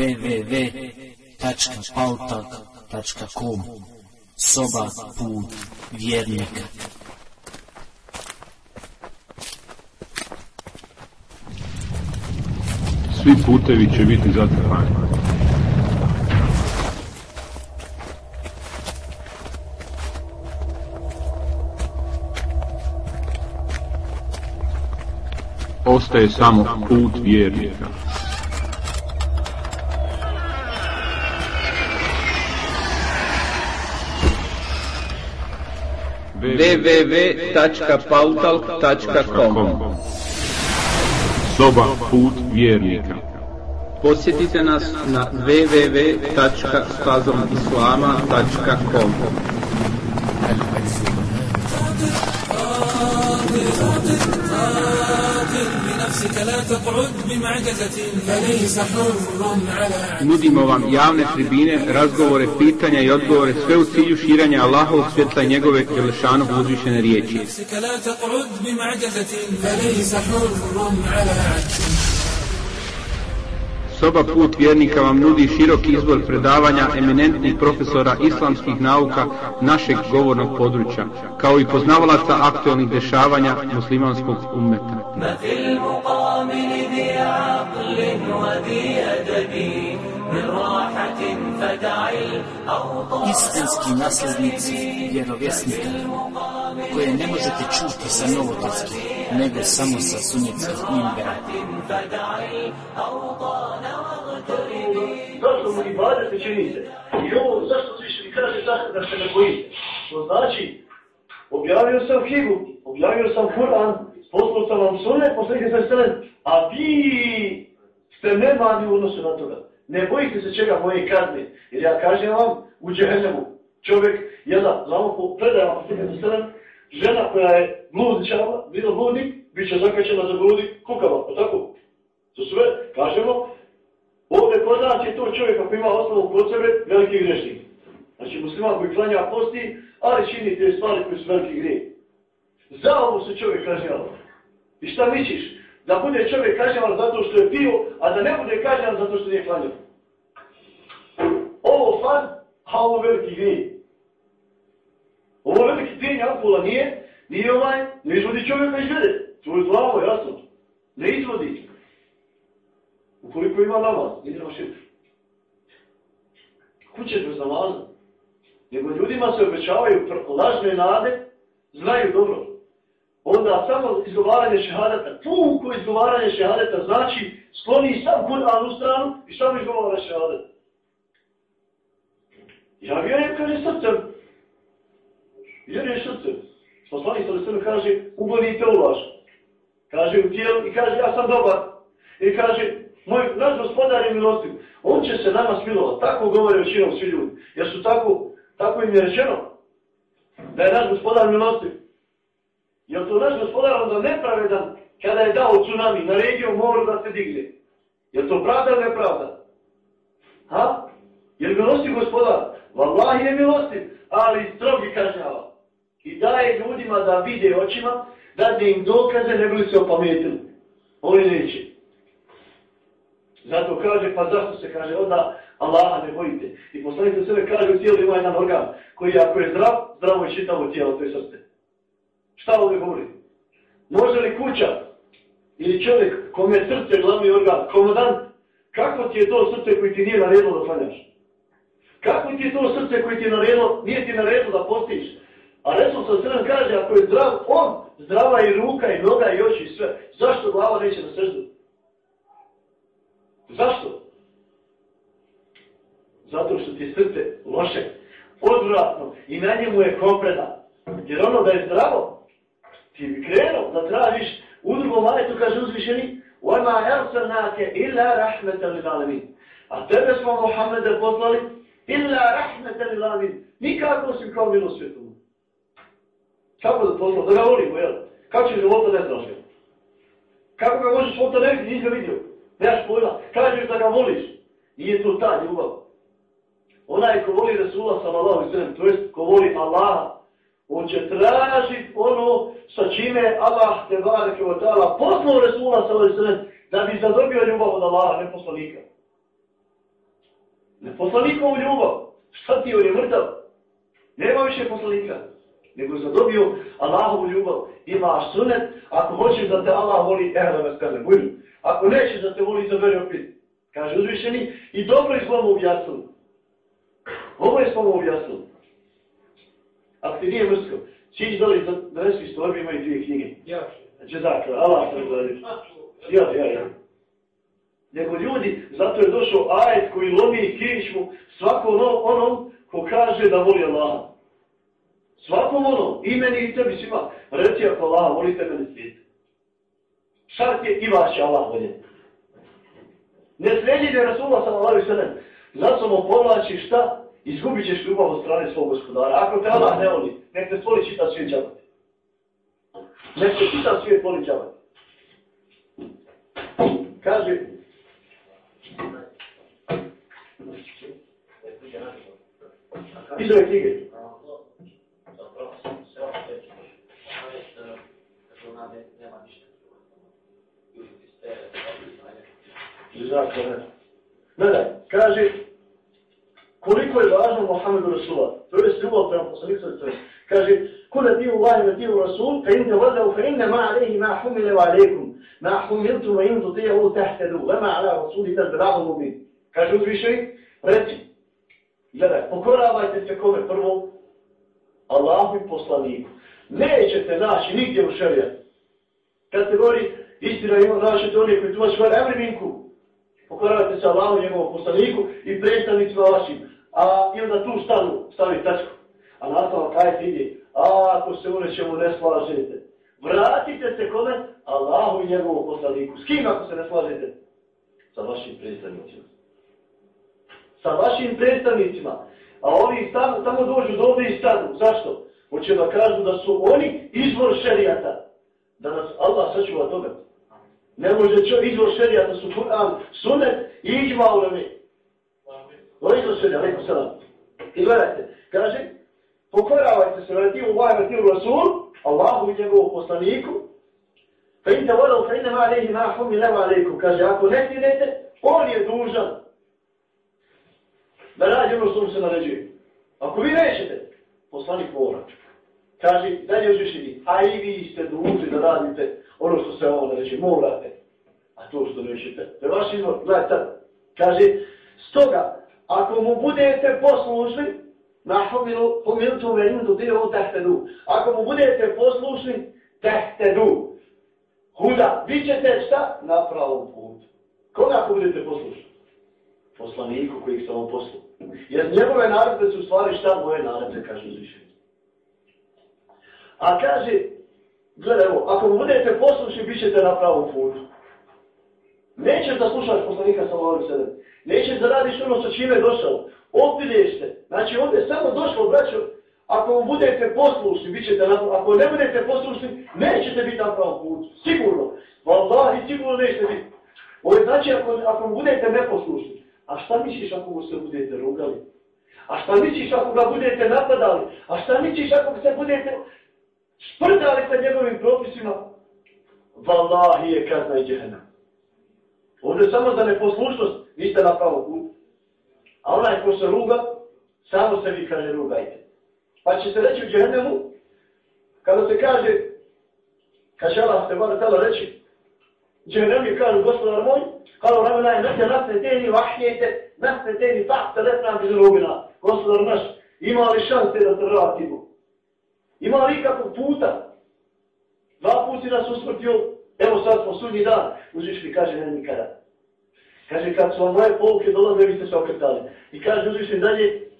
www.pautak.com Soba put vjernika Svi putevi će biti zatrpani. Ostaje samo put vjernika. www.pautalk.com Soba put vjernika. Posjetite nas na www.stazomislama.com Nudimo vam javne tribine, razgovore, pitanja i odgovore, sve u cilju širanja Allahovog svjetla i njegove Đelešanog uzvišene riječi. لا تقعد بمعجزة فليس حر على عجز Soba Put vjernika vam nudi široki izbor predavanja eminentnih profesora islamskih nauka našeg govornog područja, kao i poznavalaca aktualnih dešavanja muslimanskog ummeta. Istinski naslednici vjerovjesnika koje ne možete čuti sa novotarskih nego samo sa sunnicom imbera. Zašto mu ibadet ne činite? I ovo zašto svi što kaže tako da se ne bojite? To znači, objavio sam knjigu, objavio sam Kur'an, poslao sam vam sunet, posljednje sam selen, a vi ste nemani u odnosu na toga. Ne bojite se čega moje kazne, jer ja kažem vam u džehennemu. Čovjek, jedan, znamo po predajama posljednje sam žena koja je bludničava, bila bludnik, bit će zakačena za bludi kukava, pa tako? To sve, kažemo, Ovdje kod nas je to čovjek ako ima osnovu kod sebe, veliki grešnik. Znači musliman koji klanja posti, ali čini te stvari koje su veliki grijeh. Za ovo se čovjek kažnjava. I šta misliš? Da bude čovjek kažnjavan zato što je pio, a da ne bude kažnjavan zato što nije klanjao. Ovo fan, a ovo veliki grijeh. Ovo veliki pijenje alkohola nije, nije ovaj, ne izvodi čovjeka iz vede. Je zlavo, jasno. Ne izvodi. Ukoliko ima namaz, ide na širk. Kuće bez namaza. Nego ljudima se obećavaju lažne nade, znaju dobro. Onda samo izgovaranje šehadeta, puko izgovaranje šehadeta znači skloni sam Kur'an u stranu i samo izgovara šehadet. Ja vjerujem kaže srcem. Vjerujem srcem. Poslanik sa srcem kaže, ubodite u laž. Kaže u tijelu i kaže, ja sam dobar. I kaže, moj naš gospodar je milostiv. On će se nama smilovati. Tako govore većinom svi ljudi. Jer su tako, tako im je rečeno. Da je naš gospodar milostiv. Jer to naš gospodar onda nepravedan kada je dao tsunami, naredio moru da se digne. Je to pravda ili nepravda? Ha? Je li milostiv gospodar? Wallahi je milostiv, ali strogi kažnjava. I daje ljudima da vide očima, da im dokaze ne bili se opametili. Oni neće. Zato kaže, pa zašto se kaže, onda Allaha ne bojite. I poslanik sebe kaže u tijelu ima jedan organ, koji ako je zdrav, zdravo je čitavo tijelo, to je srce. Šta ovdje govori? Može li kuća ili čovjek kome je srce glavni organ, komodant, kako ti je to srce koji ti nije naredilo da klanjaš? Kako ti je to srce koji ti je naredilo, nije ti naredilo da postiš? A Resul sa sredem kaže, ako je zdrav, on, zdrava i ruka i noga i oči i sve, zašto glava neće na srdu? Zašto? Zato što ti je srce loše, odvratno i na njemu je kompreda. Jer ono da je zdravo, ti bi krenuo da tražiš u drugom ajetu, kaže uzvišeni, وَمَا أَرْسَلْنَاكَ إِلَّا رَحْمَةً لِلْعَالَمِينَ A tebe smo Mohamede poslali إِلَّا رَحْمَةً لِلْعَالَمِينَ Nikako si kao milo svijetu. Kako da poslao? Da ga volimo, jel? Kako će života ne znaš? Kako ga možeš voliti ne vidi, nisi ga vidio? Nemaš pojma. Kažeš da ga voliš. Nije to ta ljubav. Onaj ko voli Resula sallallahu alaihi to jest ko voli Allaha, on će tražiti ono sa čime Allah te bareke wa ta'ala poslao Resula sallallahu alaihi da bi zadobio ljubav od Allaha, ne poslanika. poslanikovu ljubav. Šta ti on je mrtav? Nema više poslanika. Nego zadobio Allahovu ljubav. Imaš sunet, ako hoćeš da te Allah voli, evo da me skaze, bujim. Ako nećeš da te voli, izaberi opet. Kaže uzvišeni, i dobro je s vama objasnili. Ovo je s vama objasnili. Ako ti nije mrsko, čići doli da donesi iz torbi, imaju dvije knjige. Ja. Znači, zakra, Allah se gledi. Ja, ja, ja. Nego ljudi, zato je došao ajet koji lomi kičmu svakom ono, onom ko kaže da voli Allah. Svakom onom, i meni i tebi svima, reci ako Allah, volite mene svijet. Šart je i vaš će Allah voljeti. Ne slijedite Rasulullah sallallahu alaihi sallam. Zato mu povlači šta? Izgubit ćeš ljubav od strane svog gospodara. Ako te Allah ne voli, nek te svoli čita svijet džavati. Nek te čita svijet voli džavati. Kaže, iz ove knjige, Zakon, Gledaj, kaže, koliko je važno Muhammedu Rasulullah. To je ljubav prema poslanicu i Kaže, kule dio Allahi wa dio Rasul, fa inne vadav, fa inne ma alaihi ma humile wa alaikum, ma humiltu wa in tutijahu tahtedu, wa ma ala Rasuli tal brahu mubin. Kaže uzvišeni, reci, gledaj, pokoravajte se kome prvo, Allahu i poslaniku. Nećete naći nigdje u šarijatu. Kad se govori, istina ima, naćete oni koji tumači var emriminku, pokoravajte se Allahu njegovom poslaniku i predstavnicima vašim. A i onda tu stanu, stavi tačku. A nastavno kaj ti ide? A ako se u nečemu ne slažete, vratite se kome? Allahu i njegovom poslaniku. S kim ako se ne slažete? Sa vašim predstavnicima. Sa vašim predstavnicima. A oni stanu, samo dođu do ovdje i stanu. Zašto? Hoće da kažu da su oni izvor šerijata. Da nas Allah sačuva toga. Ne može čo izvor šerijata su Kur'an, sunet i iđma u lemi. Ovo izvor šerijata, rekao sam. I gledajte, kaže, pokoravajte se radi u vajme ti u Rasul, Allahu i njegovu poslaniku, fa in te vodao, fa inne ma alehi ma hum i leva alaikum. Kaže, ako ne idete, on je dužan da radi ono što mu se naređuje. Ako vi nećete, poslanik mora. Kaže, dalje uzvišeni, a i vi ste dužni da radite ono što se ovo naređuje, morate. A to što nećete, to je vaš izvor, gledaj sad. Kaže, stoga, ako mu budete poslušni, na pomilutu venim do dio tehtedu. Ako mu budete poslušni, tehtedu. Huda, vi ćete šta? Na pravom putu. Koga ako budete poslušni? Poslaniku kojih sam vam poslao. Jer njegove naredbe su stvari šta moje naredbe, kaže uzvišenje. A kaže, gledaj ovo, ako budete poslušni, bit ćete na pravom putu. Nećeš da slušaš poslanika sa ovim sedem. Nećeš da radiš ono sa čime je došao. Opideš se. Znači ovdje je samo došlo, braćo, ako mu budete poslušni, bit ćete na Ako ne budete poslušni, nećete biti na pravom putu. Sigurno. Wallahi, sigurno nećete biti. Ovo je znači ako, ako mu budete neposlušni. A šta misliš ako mu se budete rugali? A šta misliš ako ga budete napadali? A šta misliš ako se budete sprdali sa njegovim propisima? Wallahi je kazna i džehena. Ovdje samo za neposlušnost niste na pravom putu. A onaj ko se ruga, samo se vi kaže rugajte. Pa će se reći u džehennemu, kada se kaže, kaže Allah ste bar tela reći, džehennem je kaže gospodar moj, kao ramena je neke nasreteni vahijete, nasreteni tahta letna bez rubina. Gospodar naš, ima li šanse da se vratimo? Ima li ikakvog puta? Dva puti nas usmrtio, evo sad smo sudnji dan. Uzviš mi kaže, ne nikada. Kaže, kad su vam moje poluke dolaze, vi ste se okretali. I kaže, uzviš mi dalje,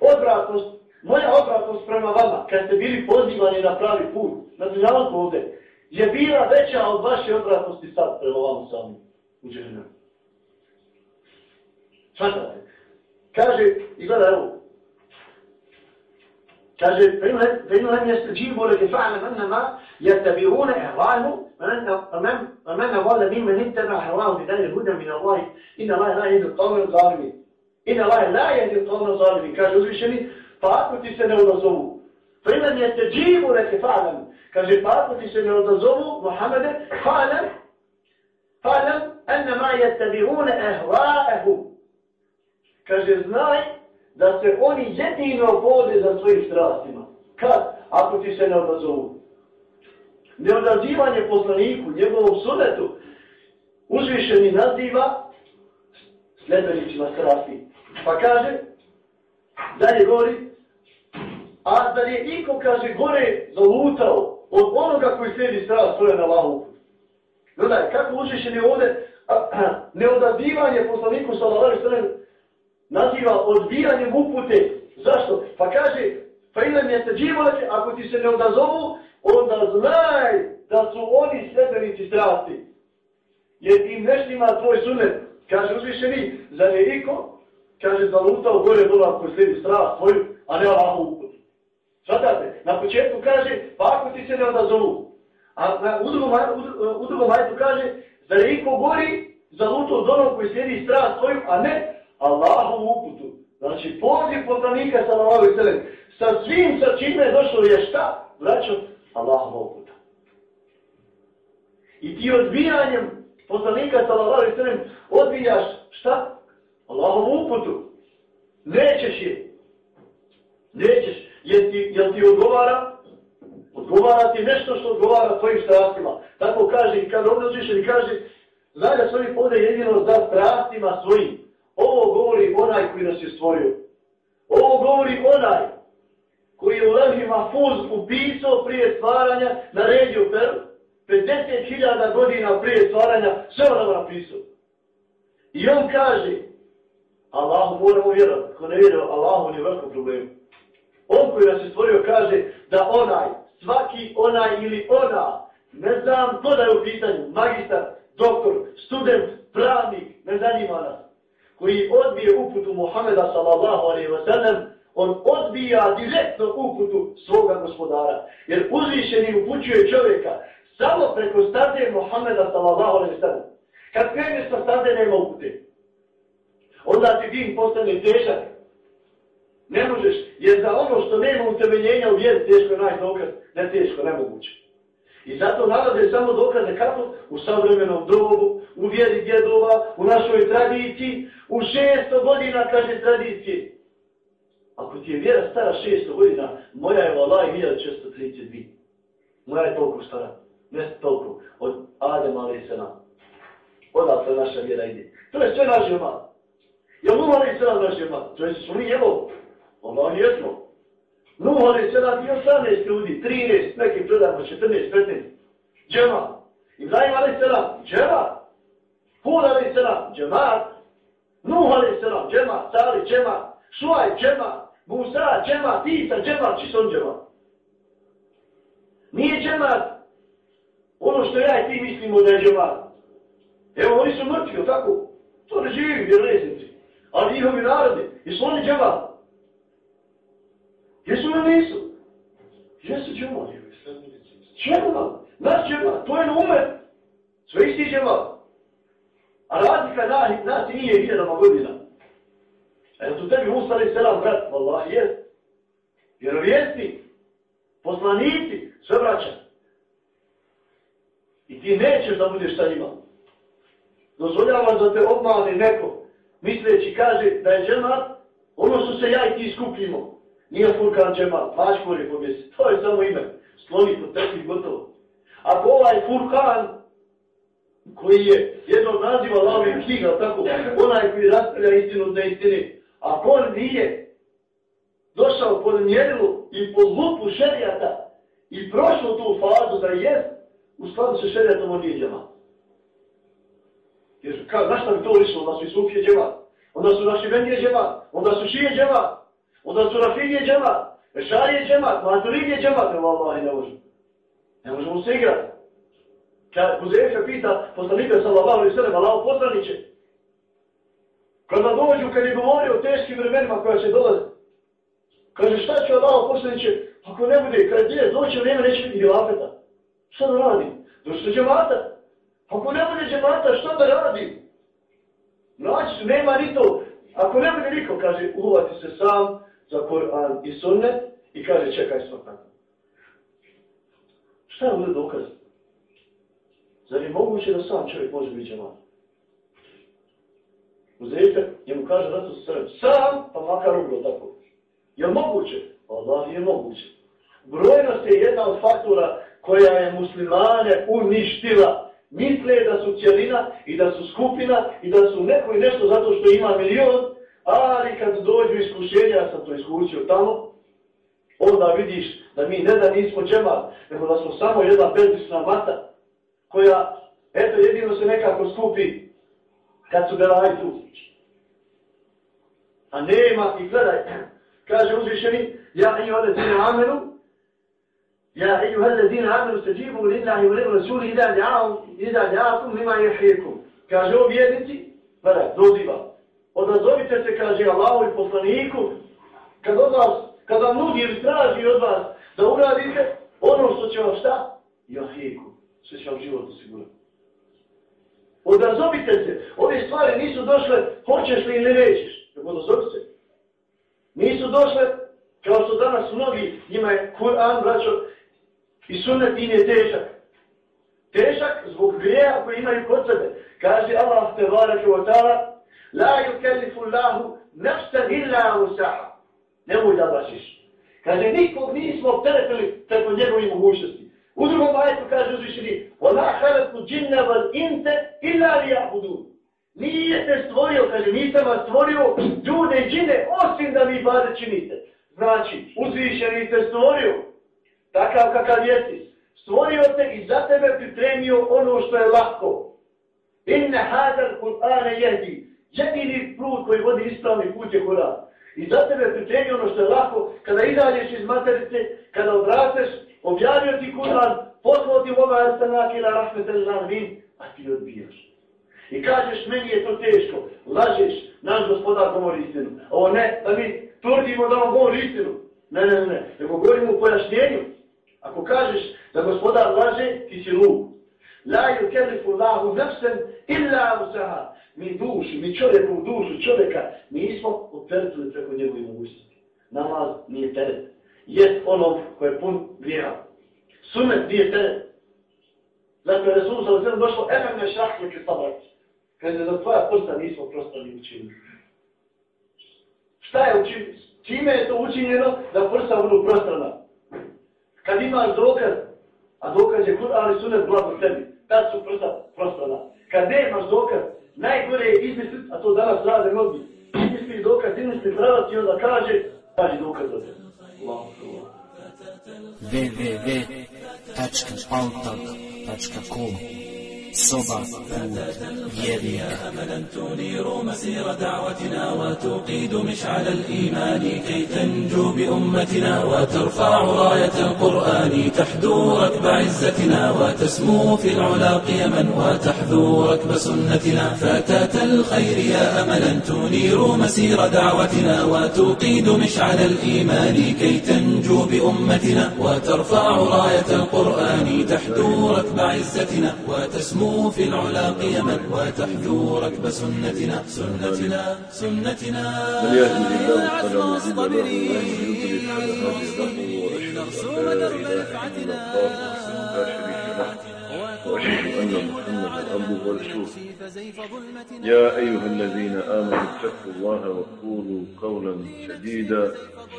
odvratnost, moja odvratnost prema vama, kad ste bili pozivani na pravi put, na dunjalku ovde, je bila veća od vaše odvratnosti sad prema vama sami. U džehennemu. Svatate. Kaže, i gledaj ovo, فإنه فإنهم يستجيبوا لك فعلاً أنما يتبعون أهواءه ومن أضل ممن اتبع هواه بغير هدى من الله. إن الله لا يهدي القوم الظالمين. إن الله لا يهدي القوم الظالمين. كجزء شني فاكو تسنوا رزوه فإنهم يستجيبوا لك فعلاً. كجد فاكو تسنوا رزوه محمد. فعلا فعلا أنما يتبعون أهواءه كجد يزنعي da se oni jedino vode za svojim strastima. Kad? Ako ti se ne odazovu. Neodazivanje poslaniku, njegovom sunetu, uzvišeni naziva sljedbenicima strasti. Pa kaže, dalje govori, a da je iko, kaže, gore zalutao od onoga koji slijedi strast svoje na lahu. Gledaj, kako uzvišen je ovdje neodazivanje poslaniku sallam naziva odbijanjem upute. Zašto? Pa kaže, ilem je dživolače, ako ti se ne odazovu, onda znaj da su oni sljedbenici strasti. Jer im neštima tvoj sunet. Kaže uzvišeni, zar je iko? Kaže, zalutao gore dola koji slijedi strast tvoju, a ne Allahu uput. Svatate, na početku kaže, pa ako ti se ne odazovu. A na, u, drugom, u, u kaže, zar je iko gori zalutao dola koji slijedi strast tvoju, a ne Allahom uputu. Znači, poziv poslanika sa Allahovi selem, sa svim sa čime je došlo je šta? Vraćo, Allahom uputa. I ti odbijanjem poslanika sa Allahovi selem odbijaš šta? Allahom uputu. Nećeš je. Nećeš. Jel ti, jel ti odgovara? Odgovara ti nešto što odgovara tvojim strastima. Tako kaže, kad ovdje i kaže, znaj da svoj pode jedino za strastima svojim. Ovo govori onaj koji nas je stvorio. Ovo govori onaj koji je u Lehi Mahfuz upisao prije stvaranja, naredio per 50.000 godina prije stvaranja, sve ono napisao. I on kaže, Allahu moramo vjerovati, ko ne vjeruje, Allahu nije veliko problem. On koji nas je stvorio kaže da onaj, svaki onaj ili ona, ne znam, to da je u pitanju, magistar, doktor, student, pravnik, ne zanima nas koji odbije uputu Muhameda sallallahu alaihi wa sallam, on odbija direktno uputu svoga gospodara. Jer uzvišeni upućuje čovjeka samo preko stade Muhameda sallallahu alaihi wa sallam. Kad kreneš sa stade nema upute. Onda ti din postane težak. Ne možeš, jer za ono što nema utemeljenja u vjeri teško je ne teško, nemoguće. I zato nalaze samo dokaze kako? U savremenom dobu, u vjeri djedova, u našoj tradiciji, u šesto godina, kaže tradicije. Ako ti je vjera stara šesto godina, moja je valaj 1632. Moja je toliko stara. Ne toliko. Od Adem nam. Odatle naša vjera ide. To je sve naš jemat. Ja mu ali se nam naš jemat. To je su mi. Allah jesmo. Nuh ali se nam i 18 ljudi, 13, neki predamo 14, 15. Džemat. Ibrahim ali se nam, džemat. Hud ali se nam, džemat. Nuh alaih salam, džema, Salih, džema, Šuaj, džema, Musa, džema, Tisa, džema, čisto džema. Nije džema ono što ja i ti mislimo da je džema. Evo, oni su mrtvi, tako? To ne živi vjernesnici. Ali njihovi narodi, jesu oni džema? Jesu li nisu? Jesu džema. Džema, naš džema, to je na umet. Sve isti džema. A razlika nas, nas nije hiljadama godina. Je tu tebi Musa ali selam brat? Wallahi jest. Vjerovijesti, poslanici, sve vraća. I ti nećeš da budeš sa njima. Dozvoljavaš da te obmani neko, misleći kaže da je džemat, ono što se ja i ti skupimo. Nije Furkan džemat, mačkor je pobjesi. To je samo ime. Sloni tebi gotovo. Ako ovaj Furkan koji je jedno od naziva Allahovih knjiga, tako, onaj koji raspravlja istinu od neistine. Ako on nije došao pod mjerilu i pod lupu šerijata i prošao tu fazu da je u skladu sa šerijatom on nije džemat. Jer ka, znaš šta bi to lišlo? Onda su i sufije džemat. Onda su naši vendije džemat. Onda su šije džemat. Onda su rafidije džemat. Ešarije džemat. Maturidije džemat. Evo Allah, ne možemo. Ne možemo se igrati. Kad Huzefe pita poslanika sallallahu alaihi sallam, Allaho poslaniće, kada dođu, kad je govorio o teškim vremenima koja će dolaze, kaže šta će Allaho poslaniće, ako ne bude, kada je doće vrijeme, neće biti hilafeta. Šta da radi? Se džemata. Ako ne bude džemata, šta da radi? Znači, nema ni to. Ako ne bude niko, kaže, uvati se sam za Koran i sunnet i kaže, čekaj smrtan. Šta je ovdje dokaz? Zar je moguće da sam čovjek može biti džemat? uzete, njemu kaže Rasul Srem, sam, pa makar umro tako. Je moguće? Allah je moguće. Brojnost je jedna od faktora koja je muslimane uništila. Misle da su cijelina i da su skupina i da su neko i nešto zato što ima milion, ali kad dođu iskušenja, ja sam to iskušio tamo, onda vidiš da mi ne da nismo džemat, nego da smo samo jedna bezvisna mata koja, eto, jedino se nekako skupi kad su belaji tu. A nema, i gledaj, kaže uzvišeni, ja i ove zine amenu, ja i ove zine amenu se džibu lillahi u lillahi rasuli ida dja'akum lima jehijekum. Kaže o vjernici, gledaj, doziva. Odazovite se, kaže Allahu i poslaniku, kad od vas, kad vam nudi ili traži od vas da uradite ono što će vam šta? Jahijeku, sve će vam život osigurati. Odazovite se. Ove stvari nisu došle hoćeš li ili nećeš. Odazovite se. Nisu došle kao što danas mnogi, njima je Kur'an, braćo, i sunnet im je težak. Težak zbog grija koji imaju kod sebe. Kaže Allah te varake wa ta'ala La yukellifu Allahu nafsan illa usaha. Nemoj da bašiš. Kaže, nikog nismo teretili preko njegovih mogućnosti. U drugom ajetu kaže uzvišeni وَلَا خَلَقُ جِنَّ وَالْإِنْتَ إِلَّا لِيَعْبُدُونَ Nije te stvorio, kaže, nisam vas stvorio ljude i džine, osim da mi bade činite. Znači, uzvišeni te stvorio, takav kakav jesi. Stvorio te i za tebe pripremio ono što je lako. Inne hadar Kur'ane jedi. Jedini put koji vodi ispravni put je Kur'an. I za tebe pripremio ono što je lako. Kada izađeš iz materice, kada odrateš, objavio ti Kur'an, poslao ti Boga Arsanak rahmetel alamin, a ti odbijaš. I kažeš, meni je to teško, lažeš, naš gospodar govori istinu. Ovo ne, da mi tvrdimo da on govori istinu. Ne, ne, ne, nego govorimo u pojašnjenju. Ako kažeš da gospodar laže, ti si luk. La yukellifu Allahu nafsan illa usaha. Mi dušu, mi čovjeku dušu čovjeka nismo opteretili preko njegove mogućnosti. Namaz nije teret jest ono koje je pun vjera. Sunet nije teret. Zato je Resul sa zemlju došlo, evo me šahnu ću sabrati. Kaže, za tvoja prsta nismo prostali učinili. Šta je učinjeno? Čime je to učinjeno da prsta budu prostrana? Kad imaš dokaz, a dokaz je Kur'an i sunet blago tebi, tad su prsta prostrana. Kad ne imaš dokaz, najgore je izmisliti, a to danas rade mnogi, izmisli dokaz, izmisli pravac i onda kaže, kaže dokaz od tebi www.pautalk.com صبا يديك أملا تنير مسير دعوتنا وتوقيد مشعل الإيمان كي تنجو بأمتنا وترفع راية القرآن تحدو ركب عزتنا وتسمو في العلا قيما وتحذو ركب سنتنا فتاة الخير يا أملا تنير مسير دعوتنا وتوقيد مشعل الإيمان كي تنجو بأمتنا وترفع راية القرآن تحدو ركب عزتنا وتسمو في العلا قيما وتحذو ركب سنتنا سنتنا سنتنا. يا عزم الصابرين نرسوم درب رفعتنا واشهد ان محمدا عبده ورسوله يا أيها الذين آمنوا اتقوا الله وقولوا قولا سديدا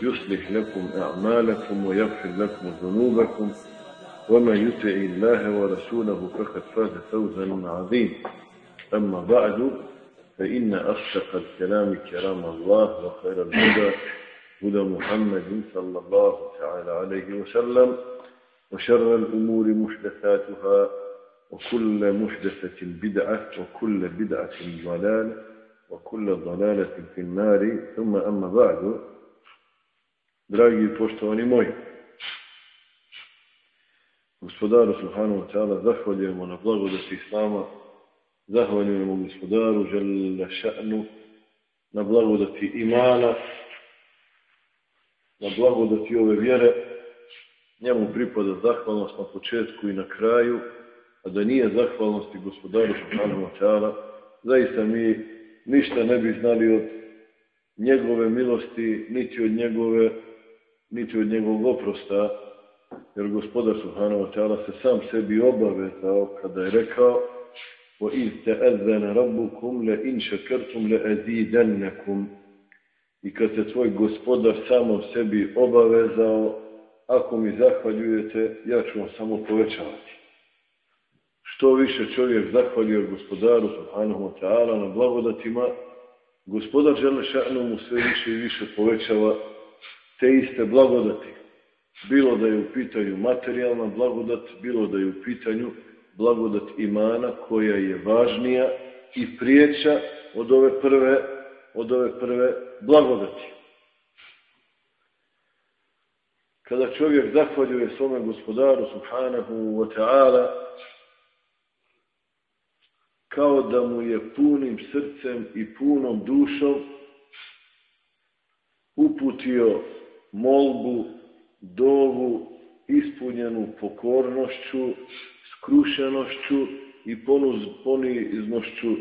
يصلح لكم أعمالكم ويغفر لكم ذنوبكم. ومن يطع الله ورسوله فقد فاز فوزا عظيما. أما بعد فإن أصدق الكلام كلام الله وخير الهدى هدى محمد صلى الله تعالى عليه وسلم وشر الأمور محدثاتها وكل محدثة بدعة وكل بدعة ضلالة وكل ضلالة في النار. ثم أما بعد Dragi poštovani moji, Gospodaru Subhanahu wa ta'ala zahvaljujemo na blagodati Islama, zahvaljujemo gospodaru Žele ša'nu na blagodati imana, na blagodati ove vjere. Njemu pripada zahvalnost na početku i na kraju, a da nije zahvalnosti gospodaru Subhanahu wa ta'ala, zaista mi ništa ne bi znali od njegove milosti, niti od njegove, niti od njegovog oprosta, jer gospodar Subhanahu wa ta'ala se sam sebi obavezao kada je rekao وَإِذْ تَأَذَّنَ رَبُّكُمْ لَإِنْ شَكَرْتُمْ لَأَزِيدَنَّكُمْ I kad se tvoj gospodar samo sebi obavezao, ako mi zahvaljujete, ja ću vam samo povećavati. Što više čovjek zahvaljuje gospodaru subhanahu wa ta'ala na blagodatima, gospodar žele mu sve više i više povećava te iste blagodati. Bilo da je u pitanju materijalna blagodat, bilo da je u pitanju blagodat imana koja je važnija i prijeća od ove prve, od ove prve blagodati. Kada čovjek zahvaljuje svome gospodaru subhanahu wa ta'ala kao da mu je punim srcem i punom dušom uputio molbu, dovu, ispunjenu pokornošću, skrušenošću i poniznošću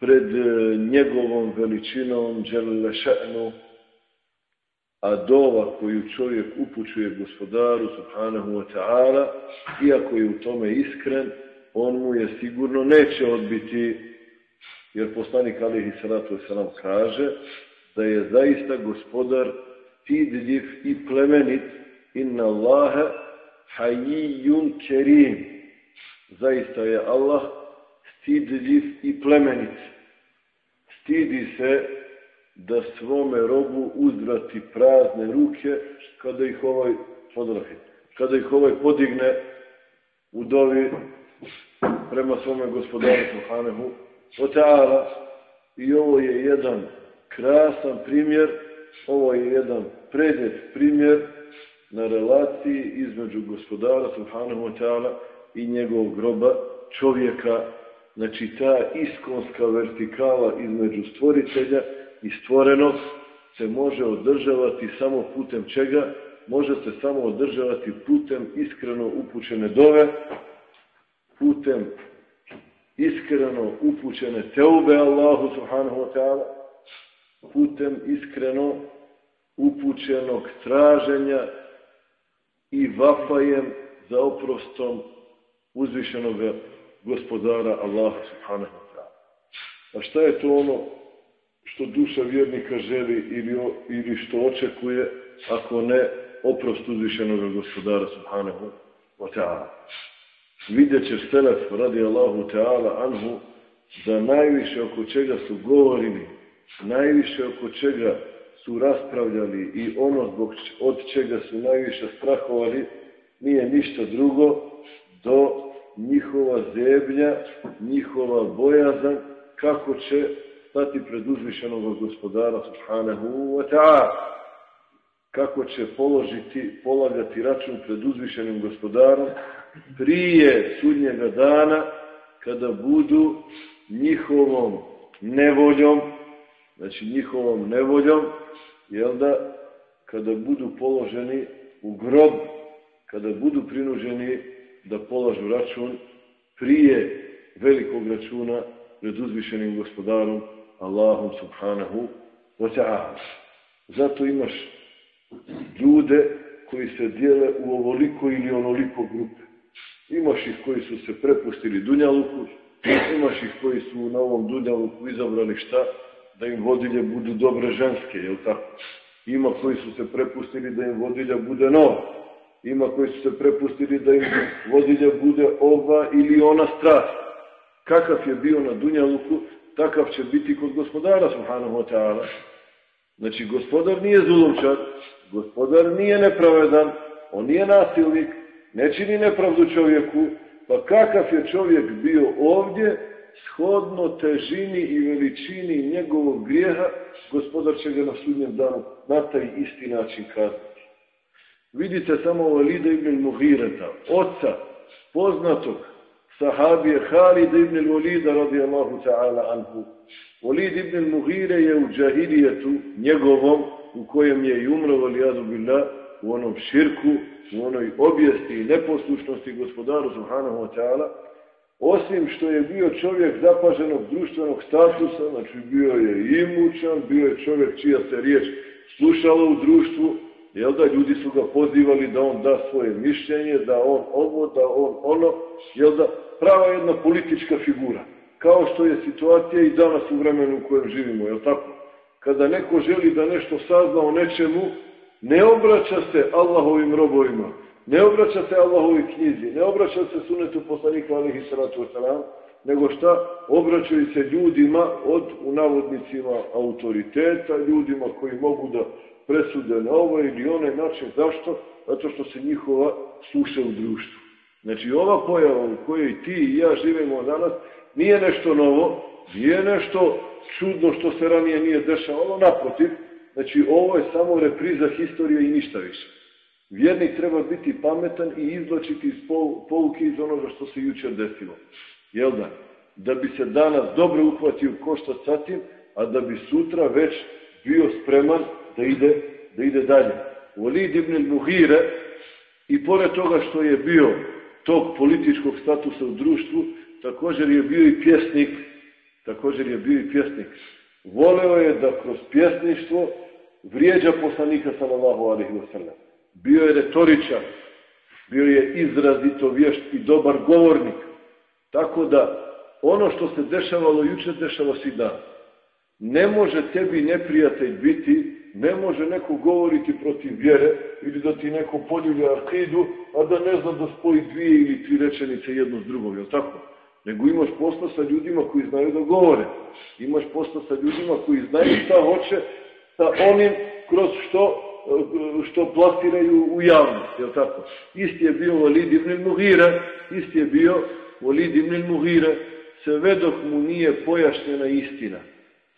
pred e, njegovom veličinom še'nu, a dova koju čovjek upućuje gospodaru subhanahu wa ta'ala, iako je u tome iskren, on mu je sigurno neće odbiti, jer poslanik alihi salatu wasalam kaže da je zaista gospodar stidljiv i plemenit inna Allahe hajijun kerim. Zaista je Allah stidljiv i plemenit. Stidi se da svome robu uzvrati prazne ruke kada ih ovaj podrahi. Kada ih ovaj podigne u dovi prema svome gospodaru Subhanehu o I ovo je jedan krasan primjer, ovo je jedan predjet primjer na relaciji između gospodara Subhanahu wa ta'ala i njegovog groba čovjeka, znači ta iskonska vertikala između stvoritelja i stvorenog se može održavati samo putem čega? Može se samo održavati putem iskreno upućene dove, putem iskreno upućene teube Allahu subhanahu wa ta'ala, putem iskreno upućenog traženja i vapajem za oprostom uzvišenog gospodara Allaha subhanahu wa ta'ala. A šta je to ono što duša vjernika želi ili, ili što očekuje, ako ne oprost uzvišenog gospodara subhanahu wa ta'ala. Vidjet ćeš Selef radi Allahu ta'ala anhu da najviše oko čega su govorili, najviše oko čega su raspravljali i ono zbog od čega su najviše strahovali nije ništa drugo do njihova zeblja, njihova bojazan kako će stati pred uzvišenog gospodara subhanahu wa ta'ala. Kako će položiti, polagati račun pred uzvišenim gospodarom prije sudnjega dana kada budu njihovom nevoljom, znači njihovom nevoljom, jel da, kada budu položeni u grob, kada budu prinuženi da polažu račun prije velikog računa pred uzvišenim gospodarom Allahom subhanahu wa ta'ala. Zato imaš ljude koji se dijele u ovoliko ili onoliko grupe. Imaš ih koji su se prepustili Dunjaluku, imaš ih koji su na ovom Dunjaluku izabrali šta? Da im vodilje budu dobre ženske, jel tako? Ima koji su se prepustili da im vodilja bude nova. Ima koji su se prepustili da im vodilja bude ova ili ona strast. Kakav je bio na Dunjaluku, takav će biti kod gospodara Subhanahu wa ta'ala. Znači, gospodar nije zulumčar, gospodar nije nepravedan, on nije nasilnik, ne čini nepravdu čovjeku, pa kakav je čovjek bio ovdje, shodno težini i veličini njegovog grijeha, gospodar će ga na sudnjem danu na taj isti način kazati. Vidite samo Valida ibn Muhireta, oca poznatog sahabije Halid ibn Walida radijallahu ta'ala anhu. Walid ibn Muhire je u džahilijetu njegovom u kojem je i umro valijadu billah u onom širku, u onoj objesti i neposlušnosti gospodaru Subhanahu wa ta'ala, osim što je bio čovjek zapaženog društvenog statusa, znači bio je imućan, bio je čovjek čija se riječ slušala u društvu, jel da ljudi su ga pozivali da on da svoje mišljenje, da on ovo, da on ono, jel da prava jedna politička figura. kao što je situacija i danas u vremenu u kojem živimo, je tako? Kada neko želi da nešto sazna o nečemu, ne obraća se Allahovim robovima, ne obraća se Allahovi knjizi, ne obraća se sunetu poslanika alihi salatu wasalam, nego šta? Obraćaju se ljudima od, u navodnicima, autoriteta, ljudima koji mogu da presude na ovaj ili onaj način. Zašto? Zato što se njihova sluša u društvu. Znači ova pojava u kojoj ti i ja živimo danas nije nešto novo, nije nešto čudno što se ranije nije dešavalo, naprotiv, znači ovo je samo repriza historije i ništa više. Vjernik treba biti pametan i izločiti iz pouke iz onoga što se jučer desilo. Jel da? Da bi se danas dobro uhvatio koštac sa tim, a da bi sutra već bio spreman da ide, da ide dalje. Walid ibn Muhire i pored toga što je bio tog političkog statusa u društvu, također je bio i pjesnik, također je bio i pjesnik. Voleo je da kroz pjesništvo vrijeđa poslanika sallallahu alaihi wa sallam. Bio je retoričan, bio je izrazito vješt i dobar govornik. Tako da ono što se dešavalo jučer, dešava si dan. Ne može tebi neprijatelj biti, ne može neko govoriti protiv vjere ili da ti neko poljulja akidu, a da ne zna da spoji dvije ili tri rečenice jedno s drugom, jel tako? Nego imaš posla sa ljudima koji znaju da govore. Imaš posla sa ljudima koji znaju šta hoće sa onim kroz što, što plasiraju u javnost, jel tako? Isti je bio Walid ibn Mughira, isti je bio Walid ibn Mughira, sve dok mu nije pojašnjena istina,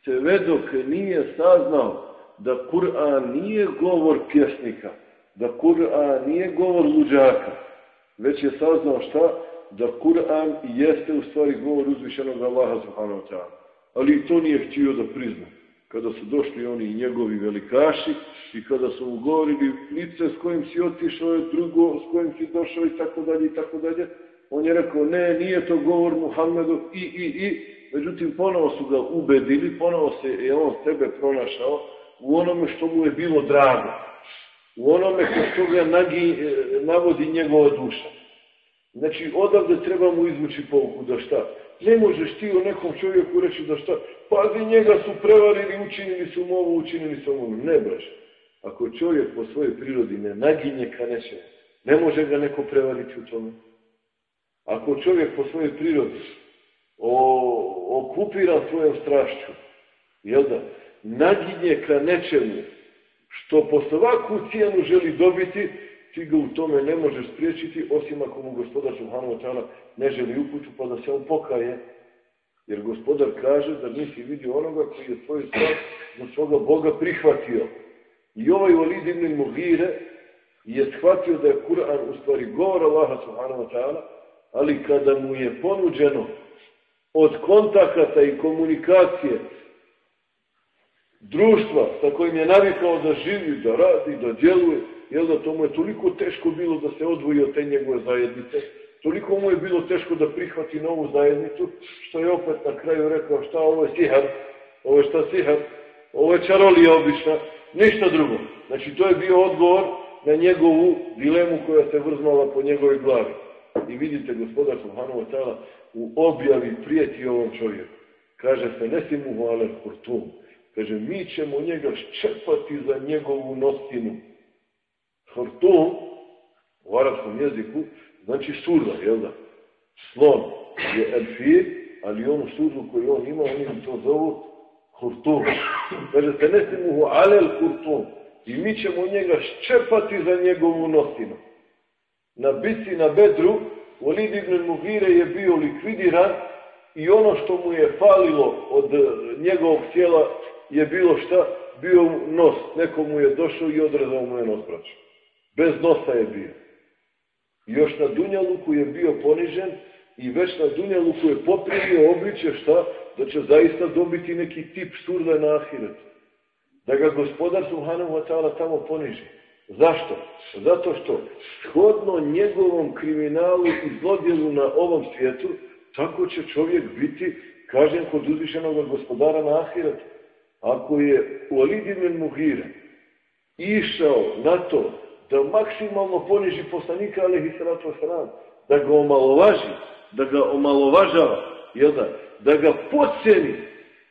sve dok nije saznao da Kur'an nije govor pjesnika, da Kur'an nije govor luđaka, već je saznao šta? Da Kur'an jeste u stvari govor uzvišenog Allaha subhanahu wa ta'ala. Ali to nije htio da prizna. Kada su došli oni njegovi velikaši i kada su mu govorili lice s kojim si otišao je drugo, s kojim si došao i tako dalje i tako dalje, on je rekao, ne, nije to govor Muhammedu i, i, i. Međutim, ponovo su ga ubedili, ponovo se je on sebe pronašao u onome što mu je bilo drago. U onome što ga nagi, navodi njegova duša. Znači, odavde treba mu izvući pouku da šta? Ne možeš ti o nekom čovjeku reći da šta? Pazi, njega su prevarili, učinili su mu ovo, učinili su mu Ne, braš. Ako čovjek po svojoj prirodi ne naginje ka nečemu, ne može ga neko prevariti u tome. Ako čovjek po svojoj prirodi o, okupira svojom strašću, jel da, naginje ka nečemu što po svaku cijenu želi dobiti, ti ga u tome ne možeš spriječiti, osim ako mu gospodar Subhanahu wa ne želi upuću, pa da se on pokaje. Jer gospodar kaže da nisi vidio onoga koji je svoj strah za svoga Boga prihvatio. I ovaj Walid ibn Mughire je shvatio da je Kur'an u stvari govor Allaha Subhanahu wa ta'ala, ali kada mu je ponuđeno od kontakata i komunikacije društva sa kojim je navikao da živi, da radi, da djeluje, jel da to mu je toliko teško bilo da se odvoji od te njegove zajednice, toliko mu je bilo teško da prihvati novu zajednicu, što je opet na kraju rekao šta ovo je sihar, ovo je šta sihar, ovo je čarolija obična, ništa drugo. Znači to je bio odgovor na njegovu dilemu koja se vrznala po njegovoj glavi. I vidite, gospodar Subhanahu wa ta'ala u objavi prijeti ovom čovjeku. Kaže se, ne si mu hvale kurtum. Kaže, mi ćemo njega ščepati za njegovu nostinu. Hortum, u arabskom jeziku, znači surda, jel da? Slon je elfir, ali onu surdu koju on ima, oni to zovu hurtum. Kaže, se ne mu alel hurtum. I mi ćemo njega ščepati za njegovu nostinu. Na bici na bedru Walid ibn Mughire je bio likvidiran i ono što mu je falilo od njegovog tijela je bilo šta? Bio nos. Neko mu je došao i odrezao mu je nos, braću. Bez nosa je bio. još na Dunjaluku je bio ponižen i već na Dunjaluku je poprimio obliče šta? Da će zaista dobiti neki tip surda na ahiretu. Da ga gospodar Subhanahu wa ta'ala tamo poniži. Zašto? Zato što shodno njegovom kriminalu i zlodjelu na ovom svijetu, tako će čovjek biti kažem kod uzvišenog gospodara na ahiretu. Ako je u Alidimen Muhire išao na to da maksimalno poniži poslanika, ali i salatu da ga omalovaži, da ga omalovažava, jel da, da ga pocijeni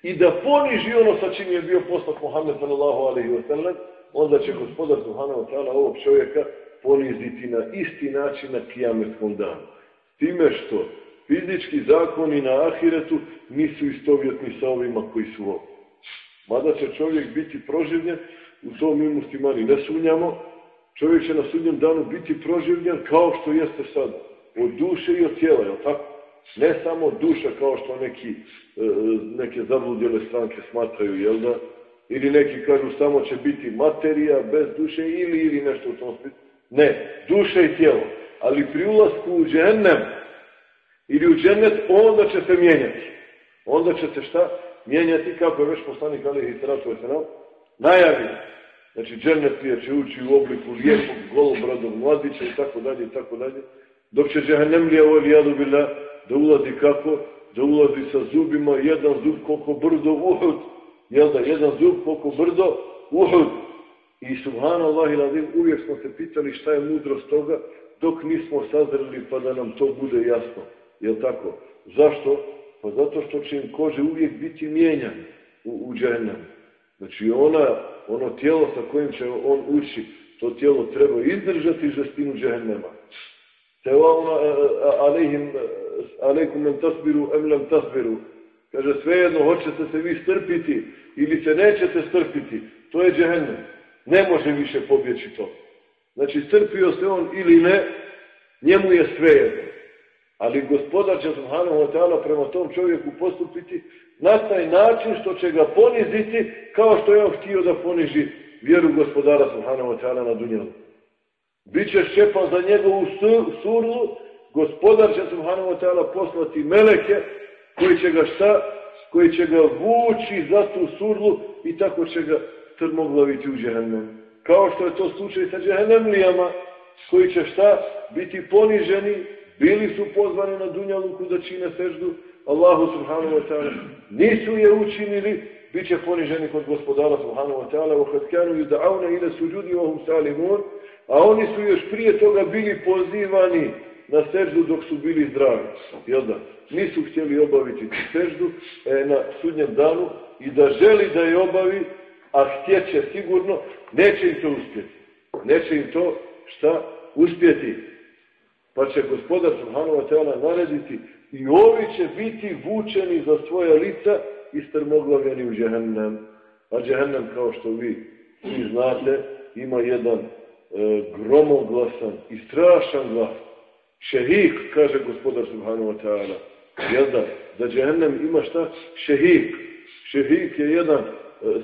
i da poniži ono sa čim je bio poslat Muhammed sallallahu alaihi wa sallam, onda će gospodar wa ta'ala ovog čovjeka poniziti na isti način na kijametskom danu. Time što fizički zakoni na ahiretu nisu istovjetni sa ovima koji su ovdje. Mada će čovjek biti proživljen, u to mi ne sumnjamo, čovjek će na sudnjem danu biti proživljen kao što jeste sad, od duše i od tijela, je tako? Ne samo duša kao što neki, e, neke zabludjele stranke smatraju, jel da? Ili neki kažu samo će biti materija bez duše ili ili nešto u tom smislu. Ne, duša i tijelo. Ali pri ulasku u džennem ili u džennet, onda će se mijenjati. Onda će se šta? Mijenjati kako je već poslanik Ali i Sratu Esenal najavio. Znači, džennetija će ući u obliku lijepog, golobradog mladića i tako dalje i tako dalje. Dok će džahennemlija ovaj jadu bila da ulazi kako? Da ulazi sa zubima, jedan zub koliko brdo uhud. Jel da, jedan zub koliko brdo uhud. I subhanallah i uvijek smo se pitali šta je mudrost toga, dok nismo sazreli pa da nam to bude jasno. Jel tako? Zašto? Pa zato što će im kože uvijek biti mijenjan u, u Znači ona, ono tijelo sa kojim će on ući, to tijelo treba izdržati žestinu džehennema. Te ona, alejhim, alejkum men tasbiru, em tasbiru. Kaže, svejedno, hoćete se vi strpiti ili se nećete strpiti. To je džehennem. Ne može više pobjeći to. Znači, strpio se on ili ne, njemu je svejedno. Ali gospodar će subhanahu wa prema tom čovjeku postupiti na taj način što će ga poniziti kao što je on htio da poniži vjeru gospodara subhanahu wa ta'ala na dunjalu. Biće šepan za njegovu surlu, gospodar će subhanahu wa poslati meleke koji će ga šta? Koji će ga vući za tu surlu i tako će ga trmoglaviti u džehennem. Kao što je to slučaj sa džehennemlijama koji će šta? Biti poniženi bili su pozvani na Dunjaluku da čine seždu Allahu subhanahu wa ta'ala. Nisu je učinili, bit će poniženi kod gospodara subhanahu wa ta'ala u Hatkanu i da'avna ila suđudi ovom salimun, a oni su još prije toga bili pozivani na seždu dok su bili zdravi. Jel da? Nisu htjeli obaviti seždu e, na sudnjem danu i da želi da je obavi, a htjeće sigurno, neće im to uspjeti. Neće im to šta uspjeti pa će gospodar Subhanahu wa ta'ala narediti i ovi će biti vučeni za svoje lica i strmoglavljeni u džehennem. A džehennem, kao što vi svi znate, ima jedan e, gromoglasan i strašan glas. Šehik, kaže gospodar Subhanahu wa ta'ala. Jel da? Za džehennem ima šta? Šehik. Šehik je jedan e,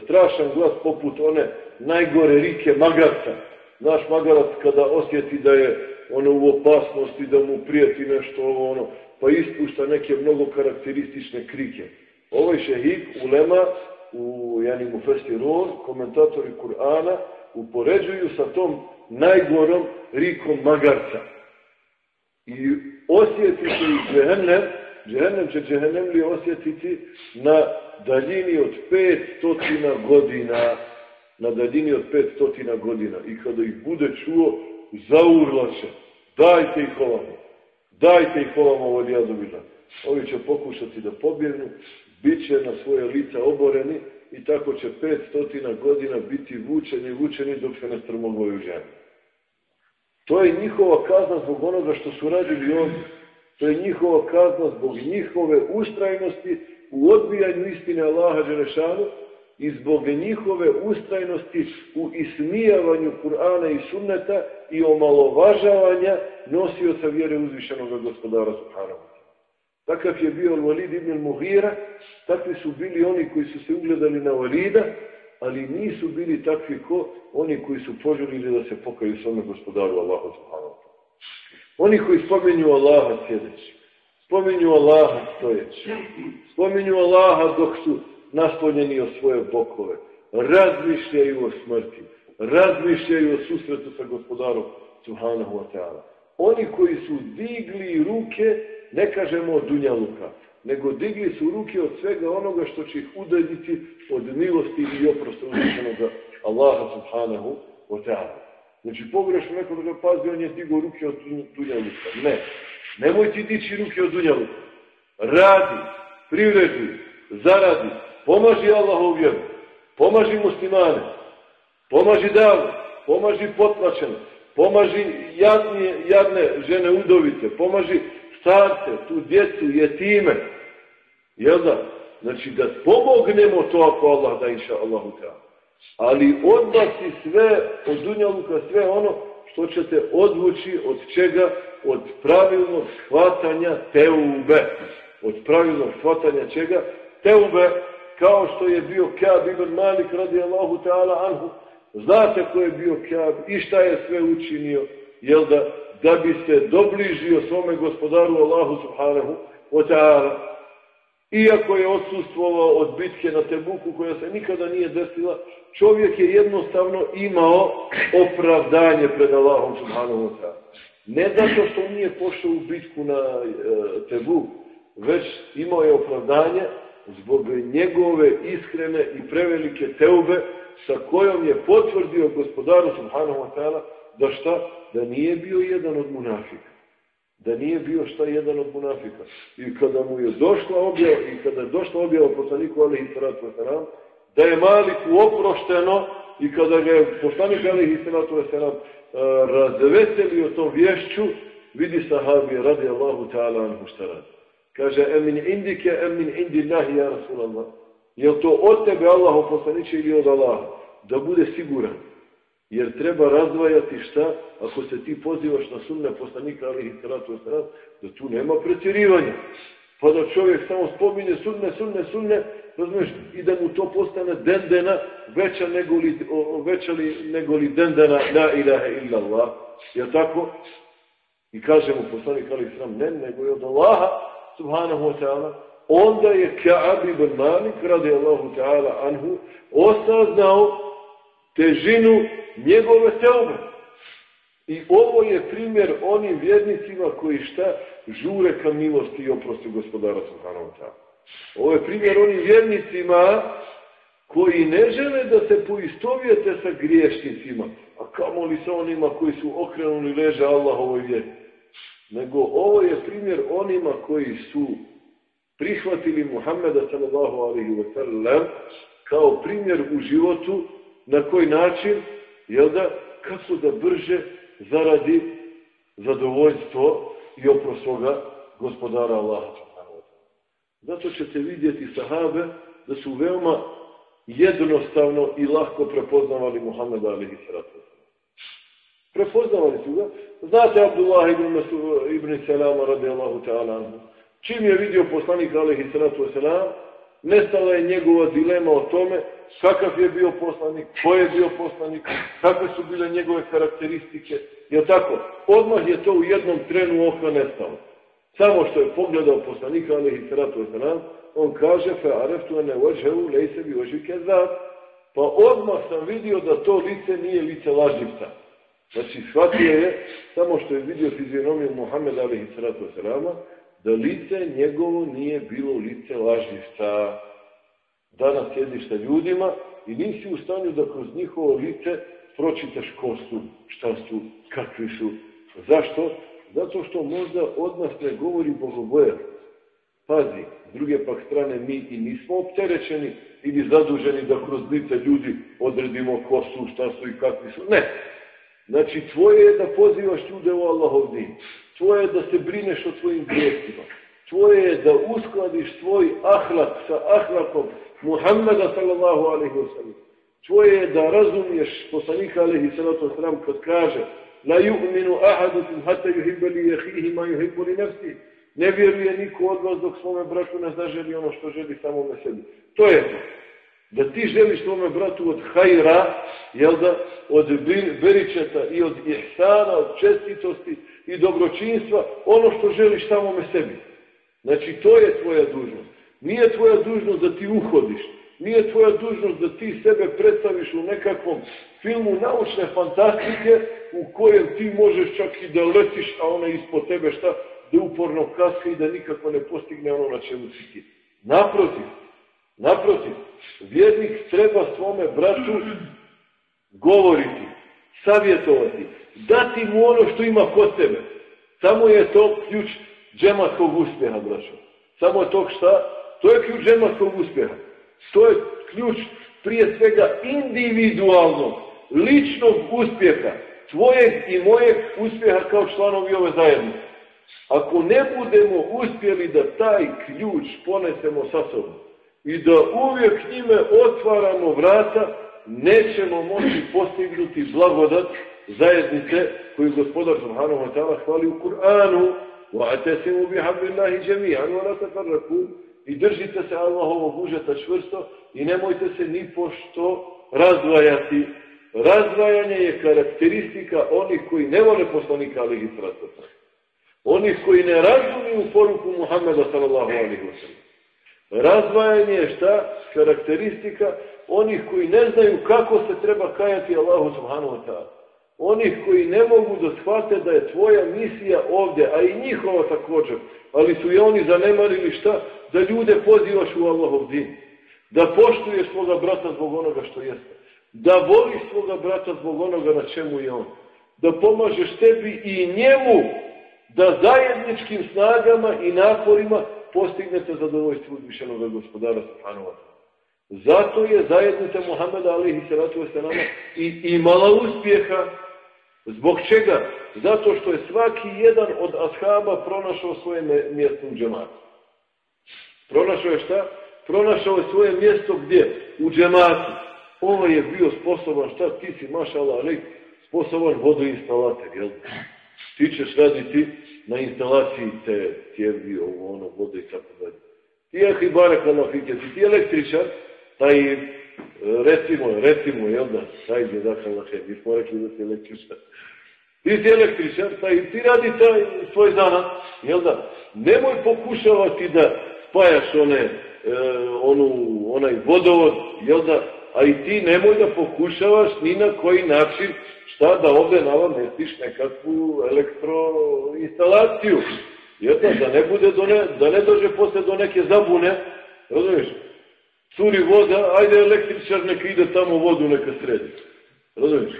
strašan glas poput one najgore rike magarca. Naš magarac kada osjeti da je ono u opasnosti da mu prijeti nešto ovo ono, pa ispušta neke mnogo karakteristične krike. Ovaj šehik ulema u Janimu Festirun, komentatori Kur'ana, upoređuju sa tom najgorom rikom magarca. I osjeti se i džehennem, džehennem će džehennem li osjetiti na daljini od pet stotina godina, na daljini od pet stotina godina. I kada ih bude čuo, zaurlaće. Dajte ih ovamo. Dajte ih ovamo ovo dijadovina. Ovi će pokušati da pobjegnu, bit će na svoje lica oboreni i tako će pet stotina godina biti vučeni, vučeni dok se ne strmogoju žene. To je njihova kazna zbog onoga što su radili ovdje. To je njihova kazna zbog njihove ustrajnosti u odbijanju istine Allaha Đelešanu i zbog njihove ustrajnosti u ismijavanju Kur'ana i sunneta i omalovažavanja nosioca vjere uzvišenog gospodara Subhanahu. Takav je bio Walid ibn Mughira, takvi su bili oni koji su se ugledali na Walida, ali nisu bili takvi ko oni koji su poželili da se pokaju svome gospodaru Allahu Subhanahu. Oni koji spomenju Allaha sjedeći, spomenju Allaha stojeći, spomenju Allaha dok su naslonjeni o svoje bokove, razmišljaju o smrti, razmišljaju o susretu sa gospodarom Subhanahu wa ta'ala. Oni koji su digli ruke, ne kažemo od dunjaluka, nego digli su ruke od svega onoga što će ih udaljiti od milosti i oprosta uzvišenog Allaha Subhanahu wa ta'ala. Znači pogrešno neko da ga pazi, on je digao ruke od dunjaluka. Ne. Nemoj ti dići ruke od dunjaluka. radi, privredi, zaradi, pomaži Allahu vjeru, pomaži muslimane, pomaži davu, pomaži potlačene, pomaži jadnije, jadne žene udovice, pomaži starce, tu djecu, jetime. Jel da? Znači da pomognemo to ako Allah da inša Allahu Ali odbaci sve od dunjaluka, sve ono što ćete odvući od čega? Od pravilnog shvatanja teube. Od pravilnog shvatanja čega? Teube, kao što je bio Kjab ibn Malik radi Allahu ta'ala anhu. Znate ko je bio Kjab i šta je sve učinio, jel da, da bi se dobližio svome gospodaru Allahu subhanahu wa ta'ala. Iako je odsustvovao od bitke na Tebuku koja se nikada nije desila, čovjek je jednostavno imao opravdanje pred Allahom subhanahu wa ta'ala. Ne zato što nije pošao u bitku na e, Tebuk, već imao je opravdanje zbog njegove iskrene i prevelike teube sa kojom je potvrdio gospodaru subhanahu wa ta'ala da šta? Da nije bio jedan od munafika. Da nije bio šta jedan od munafika. I kada mu je došla objava, i kada je došla objava poslaniku alihi salatu wasalam, da je Maliku oprošteno i kada ga je poslanik alihi salatu wasalam razveselio tom vješću, vidi sahabije radi Allahu ta'ala anhu šta radi. Kaže, emin indike, emin indillahi ja Rasulallah. Je to od tebe Allah poslaniće ili od Allaha? Da bude siguran. Jer treba razdvajati šta, ako se ti pozivaš na sunne poslanika, ali i salatu da tu nema pretjerivanja. Pa da čovjek samo spominje sunne, sunne, sunne, razumiješ, i da mu to postane dendena veća nego li, veća li, nego li dendena la ilaha illallah. Jel tako? I kaže mu poslanik ali sram, ne, nego je od Allaha, subhanahu wa ta'ala, onda je Ka'ab ibn Malik, radi Allahu ta'ala anhu, osaznao težinu njegove teobe. I ovo je primjer onim vjernicima koji šta žure ka milosti i oprosti gospodara Subhanahu ta'ala. Ovo je primjer onim vjernicima koji ne žele da se poistovijete sa griješnicima, a kamoli sa onima koji su okrenuli leže Allahovoj vjeri. Nego ovo je primjer onima koji su prihvatili Muhammeda sallallahu alaihi wa sallam kao primjer u životu na koji način, jel da, kako da brže zaradi zadovoljstvo i opro svoga gospodara Allaha. Zato ćete vidjeti sahabe da su veoma jednostavno i lahko prepoznavali Muhammeda alihi sratu. Prepoznavali su ga. Znate Abdullah ibn, ibn Salama radijallahu ta'ala Čim je vidio poslanik alihi sratu wasalam, nestala je njegova dilema o tome kakav je bio poslanik, ko je bio poslanik, kakve su bile njegove karakteristike. Je tako? Odmah je to u jednom trenu oka nestalo. Samo što je pogledao poslanika, ali i sratu on kaže, fe areftu ene ođevu, bi oži Pa odmah sam vidio da to lice nije lice laživca. Znači, shvatio je, samo što je vidio fizionomiju Muhammeda, ali i sratu da lice njegovo nije bilo lice laživca. Danas sjediš sa ljudima i nisi u stanju da kroz njihovo lice pročitaš ko su, šta su, kakvi su. Zašto? Zato što možda od nas ne govori bogobojan. Pazi, s druge pak strane mi i nismo opterećeni ili zaduženi da kroz lice ljudi odredimo ko su, šta su i kakvi su. Ne. Znači, tvoje je da pozivaš ljude u Allahov din. Tvoje je da se brineš o svojim grijestima. Tvoje je da uskladiš svoj ahlak sa ahlakom Muhammeda sallallahu alaihi wa sallam. Tvoje je da razumiješ poslanika alaihi sallatu wa kad kaže La yu'minu ahadukum hatta yuhibba li yahihi ma yuhibbu li. Ne vjeruje niko od vas dok svome bratu ne zaželi ono što želi samome sebi. To je to. Da ti želiš svome bratu od hajra, jel da, od beričeta i od ihsana, od čestitosti i dobročinstva, ono što želiš samome sebi. Znači, to je tvoja dužnost. Nije tvoja dužnost da ti uhodiš. Nije tvoja dužnost da ti sebe predstaviš u nekakvom filmu naučne fantastike u kojem ti možeš čak i da letiš, a ona ispod tebe šta, da uporno kaska i da nikako ne postigne ono na čemu si ti. Naprotiv, naprotiv, vjernik treba svome bratu govoriti, savjetovati, dati mu ono što ima kod tebe. Samo je to ključ džematskog uspjeha, braćo. samo tog šta? To je ključ džematskog uspjeha. To je ključ prije svega individualnog, ličnog uspjeha, tvojeg i mojeg uspjeha kao članovi ove zajednice. Ako ne budemo uspjeli da taj ključ ponesemo sa sobom i da uvijek njime otvaramo vrata, nećemo moći postignuti blagodat zajednice koju gospodar Subhanahu wa ta'ala hvali u Kur'anu وَأَتَسِمُوا بِحَبِّ اللَّهِ جَمِيعًا وَلَا تَفَرَّكُوا I držite se Allahovog užeta čvrsto i nemojte se ni pošto razdvajati. Razdvajanje je karakteristika onih koji ne vole poslanika alihi sratu. Onih koji ne razumiju poruku Muhammeda sallallahu alihi wasallam. Razdvajanje je šta? Karakteristika onih koji ne znaju kako se treba kajati Allahu subhanahu wa ta'ala. Onih koji ne mogu da shvate da je tvoja misija ovdje, a i njihova također, ali su i oni zanemarili šta? Da ljude pozivaš u Allahov din. Da poštuješ svoga brata zbog onoga što jeste. Da voliš svoga brata zbog onoga na čemu je on. Da pomažeš tebi i njemu da zajedničkim snagama i naporima postignete zadovoljstvo uzvišenog gospodara Subhanahu wa Zato je zajednica Muhammeda alihi salatu wasalama i imala uspjeha. Zbog čega? Zato što je svaki jedan od ashaba pronašao svoje mjesto u džematu. Pronašao je šta? Pronašao je svoje mjesto gdje? U džematu. Ovo je bio sposoban, šta ti si, mašala, ali sposoban vodoinstalater, jel? Ti ćeš raditi na instalaciji te cijevi, ovo, ono, vode i tako dalje. Ti je hibare kalafike, ti ti električar, taj, recimo, recimo, jel da, taj je da kalafe, mi smo rekli da si električar. Ti si električar, taj, ti radi taj svoj zanat, jel da, nemoj pokušavati da spajaš one, e, onu, onaj vodovod, jel da, a i ti nemoj da pokušavaš ni na koji način šta da ovdje nalamestiš nekakvu elektroinstalaciju. Jer da ne bude do ne, da ne dođe posle do neke zabune, razumiješ? Curi voda, ajde električar neka ide tamo vodu neka sredi. Razumiješ?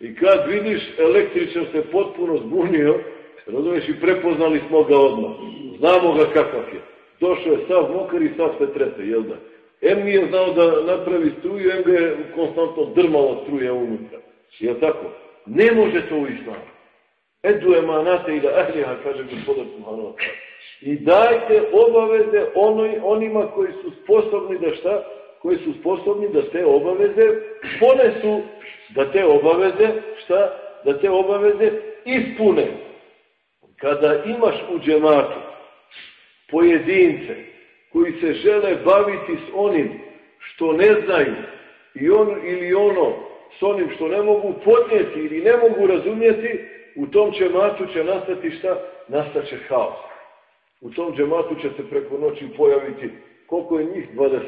I kad vidiš, električar se potpuno zbunio, razumiješ, i prepoznali smo ga odmah. Znamo ga kakav je. Došao je sav mokar i sav se trete, jel da? Em nije znao da napravi struju, em ga je konstantno drmala struja unutra. Jel tako? Ne može to u islamu. Edu emanate i da ahliha, kaže gospodar Subhanova. I dajte obaveze onoj, onima koji su sposobni da šta? Koji su sposobni da te obaveze ponesu, da te obaveze, šta? Da te obaveze ispune. Kada imaš u džematu pojedince koji se žele baviti s onim što ne znaju i on ili ono s onim što ne mogu podnijeti ili ne mogu razumjeti, u tom džematu će nastati šta? Nastaće haos. U tom džematu će se preko noći pojaviti koliko je njih 20,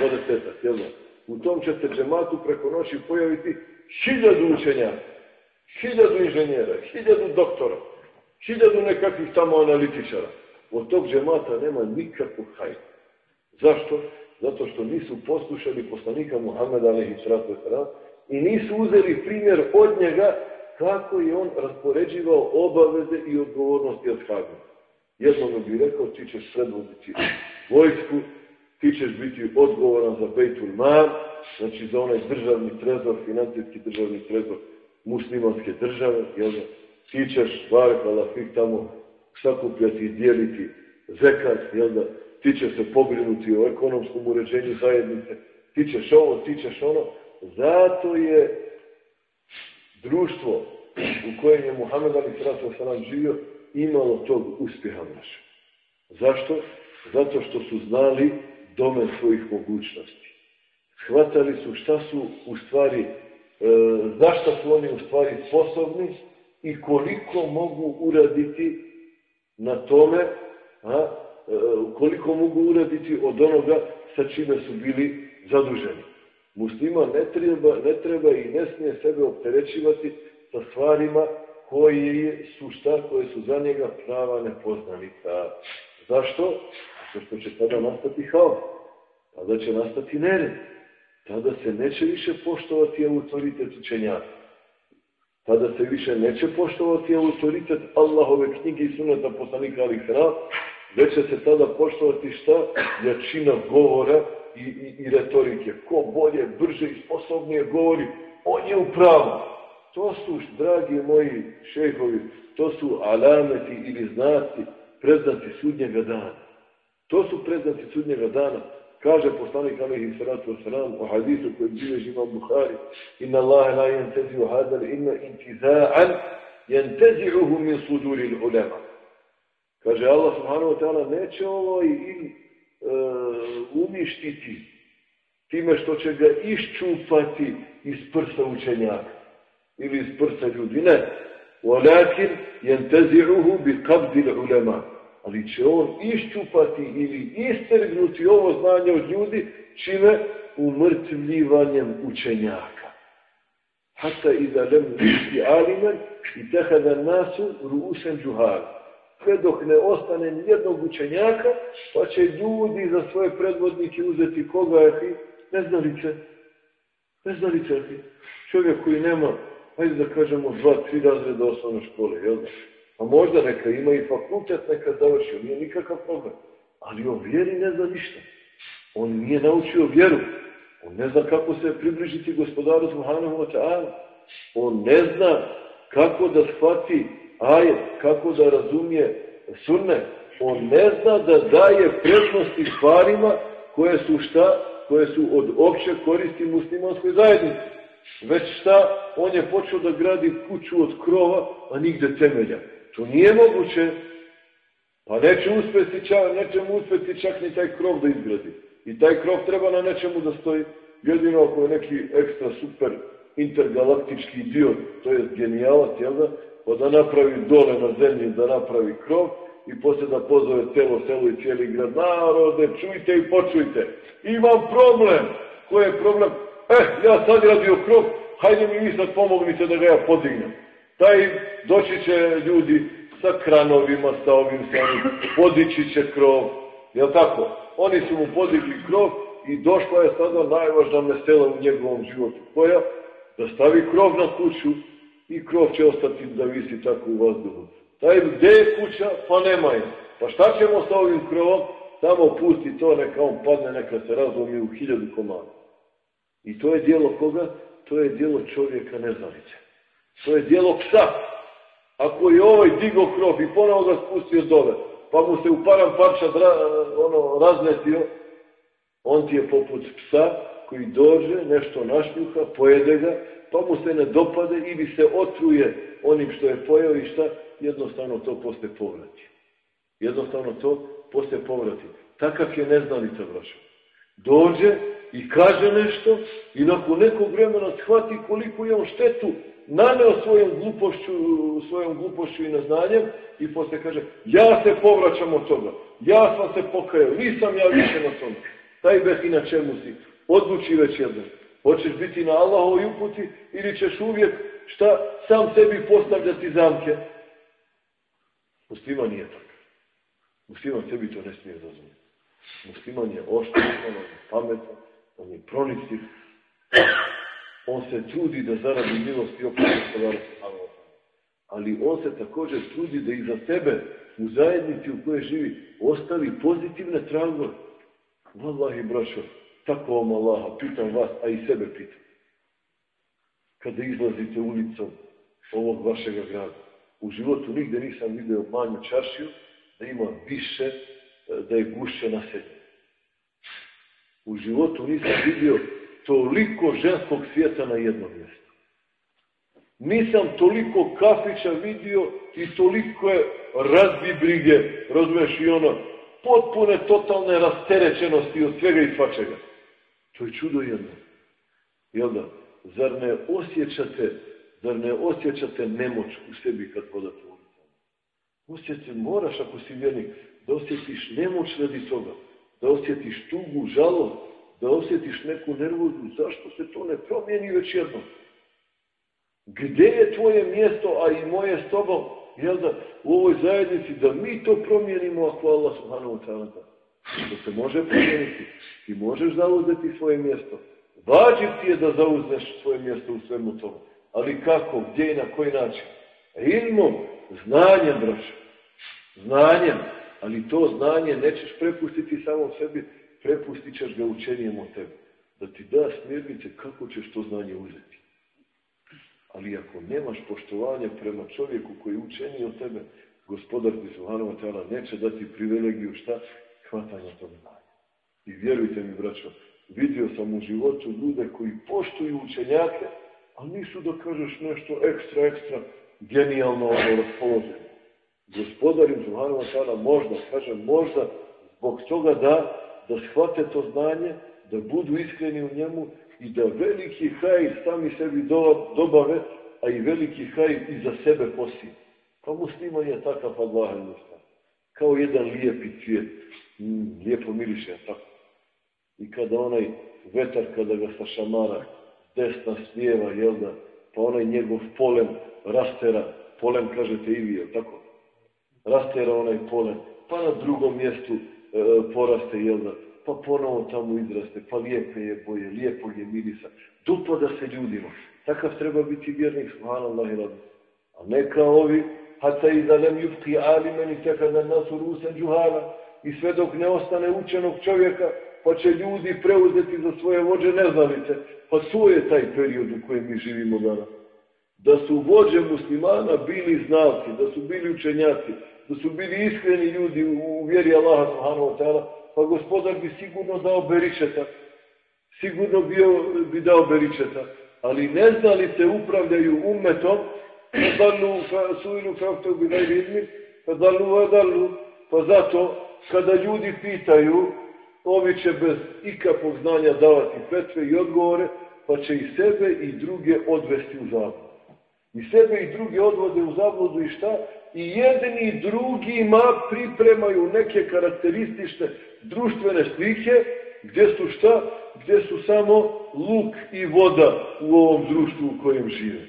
20 jel? U tom će se džematu preko noći pojaviti hiljadu učenjaka, hiljadu inženjera, hiljadu doktora, hiljadu nekakvih tamo analitičara. Od tog džemata nema nikakvog hajda. Zašto? Zato što nisu poslušali poslanika Muhammeda i nisu uzeli primjer od njega kako je on raspoređivao obaveze i odgovornosti od Jedno Jednom bi rekao, ti ćeš predvoditi vojsku, ti ćeš biti odgovoran za Bejtul Mar, znači za onaj državni trezor, financijski državni trezor muslimanske države, jel? Ti ćeš, barek tamo sakupljati i dijeliti zekat, jel da? Ti ćeš se pobrinuti o ekonomskom uređenju zajednice, ti ćeš ovo, ti ćeš ono. Zato je društvo u kojem je Muhammed Ali Sratu živio imalo tog uspjeha naše. Zašto? Zato što su znali dome svojih mogućnosti. Shvatali su šta su u stvari, e, zašto su oni u stvari sposobni i koliko mogu uraditi na tome, a, koliko mogu uraditi od onoga sa čime su bili zaduženi. Muslima ne treba, ne treba i ne smije sebe opterećivati sa stvarima koje su šta, koje su za njega prava nepoznanica. Zašto? Zato što će tada nastati haos. Tada će nastati nered. Tada se neće više poštovati autoritet učenjaka. Tada se više neće poštovati autoritet Allahove knjige i suneta poslanika ali Već će se tada poštovati šta? Jačina govora i, i, i retorike. Ko bolje, brže i sposobnije govori, on je u pravu. To su, dragi moji šehovi, to su alameti ili znaci, predznaci sudnjega dana. To su predznaci sudnjega dana. Kaže poslanik alaihi salatu wasalam u hadisu koji bilježi imam Bukhari Inna Allahe la jenteziju hadal inna intiza'an jentezi'uhu min suduri ulema. Kaže Allah subhanahu wa ta'ala neće ovo i, i e, uništiti time što će ga iščupati iz prsa učenjaka ili iz prsa ljudi. Ne. Walakin jentezi'uhu bi qabdi ulema ali će on iščupati ili istrgnuti ovo znanje od ljudi čime umrtvljivanjem učenjaka. Hata da lem listi alimen i tehada nasu ruusen džuhar. Sve dok ne ostane nijednog učenjaka, pa će ljudi za svoje predvodnike uzeti koga je ti? Neznalice. Neznalice ti. Čovjek koji nema, hajde da kažemo, dva, tri razreda osnovne škole, jel da? A možda neka ima i fakultet, neka završio, nije nikakav problem. Ali o vjeri ne zna ništa. On nije naučio vjeru. On ne zna kako se približiti gospodaru Subhanahu. On ne zna kako da shvati ajet, kako da razumije sunne. On ne zna da daje prednosti stvarima koje su šta? Koje su od opće koristi muslimanskoj zajednici. Već šta? On je počeo da gradi kuću od krova, a nigde temelja. To nije moguće. Pa neće uspjeti čak, neće mu uspjeti čak ni taj krov da izgradi. I taj krov treba na nečemu da stoji. Jedino ako je neki ekstra super intergalaktički dio, to je genijalac, jel da? Pa da napravi dole na zemlji, da napravi krov i poslije da pozove celo selo i cijeli grad. Narode, čujte i počujte. Imam problem. Ko je problem? Eh, ja sad radio krov, hajde mi vi sad pomognite da ga ja podignem. Taj doći će ljudi sa kranovima, sa ovim samim, podići će krov, jel tako? Oni su mu podigli krov i došla je sada najvažna mesela u njegovom životu. Koja? Da stavi krov na kuću i krov će ostati da visi tako u vazduhu. Taj gde je kuća? Pa nema je. Pa šta ćemo sa ovim krovom? Samo pusti to, neka on padne, neka se razlomi u hiljadu komada. I to je dijelo koga? To je dijelo čovjeka neznalice. To je dijelo psa. Ako je ovaj digo krov i ponovo ga spustio dole, pa mu se u param parča ono, raznetio, on ti je poput psa koji dođe, nešto našljuha, pojede ga, pa mu se ne dopade ili se otruje onim što je pojeo i šta, jednostavno to posle povrati. Jednostavno to posle povrati. Takav je neznalica, brašo. Dođe i kaže nešto i nakon nekog vremena shvati koliko je on štetu naneo svojom glupošću, svojom glupošću i neznanjem i poslije kaže, ja se povraćam od toga, ja sam se pokajao, nisam ja više na tome. Taj beh i na čemu si? Odluči već jedno. Hoćeš biti na Allahovoj uputi ili ćeš uvijek šta sam sebi postavljati zamke? Musliman nije tako. Musliman sebi to ne smije dozvoljiti. Musliman je oštar, on je pametan, on je pronicljiv, on se trudi da zaradi milost i oprost Ali on se također trudi da iza sebe u zajednici u kojoj živi ostavi pozitivne tragove. Wallahi, brašo, tako vam Allaha, pitam vas, a i sebe pitam. Kada izlazite ulicom ovog vašega grada, u životu nigde nisam vidio manju čašiju, da ima više, da je gušće naselje. U životu nisam vidio toliko ženskog svijeta na jednom mjestu. Nisam toliko kafića vidio i toliko je razbibrige, razumeš i ono, potpune totalne rasterećenosti od svega i svačega. To je čudo jedno. Jel da? Zar ne osjećate, zar ne osjećate nemoć u sebi kad podate ulicama? Osjećate, moraš ako si vjernik, da osjetiš nemoć radi toga, da osjetiš tugu, žalost, da osjetiš neku nervozu, zašto se to ne promijeni već jednom? Gdje je tvoje mjesto, a i moje s tobom, jel da, u ovoj zajednici, da mi to promijenimo, ako Allah subhanahu wa ta'ala To se može promijeniti. Ti možeš zauzeti svoje mjesto. Vađiv ti je da zauzneš svoje mjesto u svemu tomu. Ali kako, gdje i na koji način? Ilmom, znanjem, braš. Znanjem. Ali to znanje nećeš prepustiti samo sebi, prepustit ćeš ga učenijem od tebe. Da ti da smjernice kako ćeš to znanje uzeti. Ali ako nemaš poštovanja prema čovjeku koji je učeniji od tebe, gospodar ti Subhanova tela neće dati privilegiju šta? Hvatanja tog znanja. I vjerujte mi, braćo, vidio sam u životu ljude koji poštuju učenjake, ali nisu da kažeš nešto ekstra, ekstra genijalno ono raspoloženo. Gospodar im Subhanova tela možda, kažem možda, zbog toga da, da shvate to znanje, da budu iskreni u njemu i da veliki haj sami sebi do, dobave, a i veliki haj i za sebe posije. Pa musliman je takav Allah Kao jedan lijepi cvijet, lijepo miriše, tako. I kada onaj vetar, kada ga sa šamara desna smijeva, jel da, pa onaj njegov polen rastera, polen kažete i vi, jel tako? Rastera onaj polen, pa na drugom mjestu e, poraste, jel da, pa ponovo tamo izraste, pa lijepe je boje, lijepo je mirisa. da se ljudima. Takav treba biti vjernik, subhanallah i radi. A ne kao ovi, hata i da nem jufti alimeni teka da nasu rusen džuhala i sve dok ne ostane učenog čovjeka, pa će ljudi preuzeti za svoje vođe neznalice. Pa to je taj period u kojem mi živimo danas. Da su vođe muslimana bili znalci, da su bili učenjaci, da su bili iskreni ljudi u vjeri Allaha subhanahu wa ta'ala, pa gospodar bi sigurno dao beričeta. Sigurno bio, bi dao beričeta. Ali neznalice upravljaju umetom, dalu suilu kako bi najvidni, dalu dalu, pa zato kada ljudi pitaju, ovi će bez ikakvog znanja davati petve i odgovore, pa će i sebe i druge odvesti u zabludu. I sebe i druge odvode u zabludu i šta? I jedni i drugima pripremaju neke karakteristične društvene slike gdje su šta? Gdje su samo luk i voda u ovom društvu u kojem žive.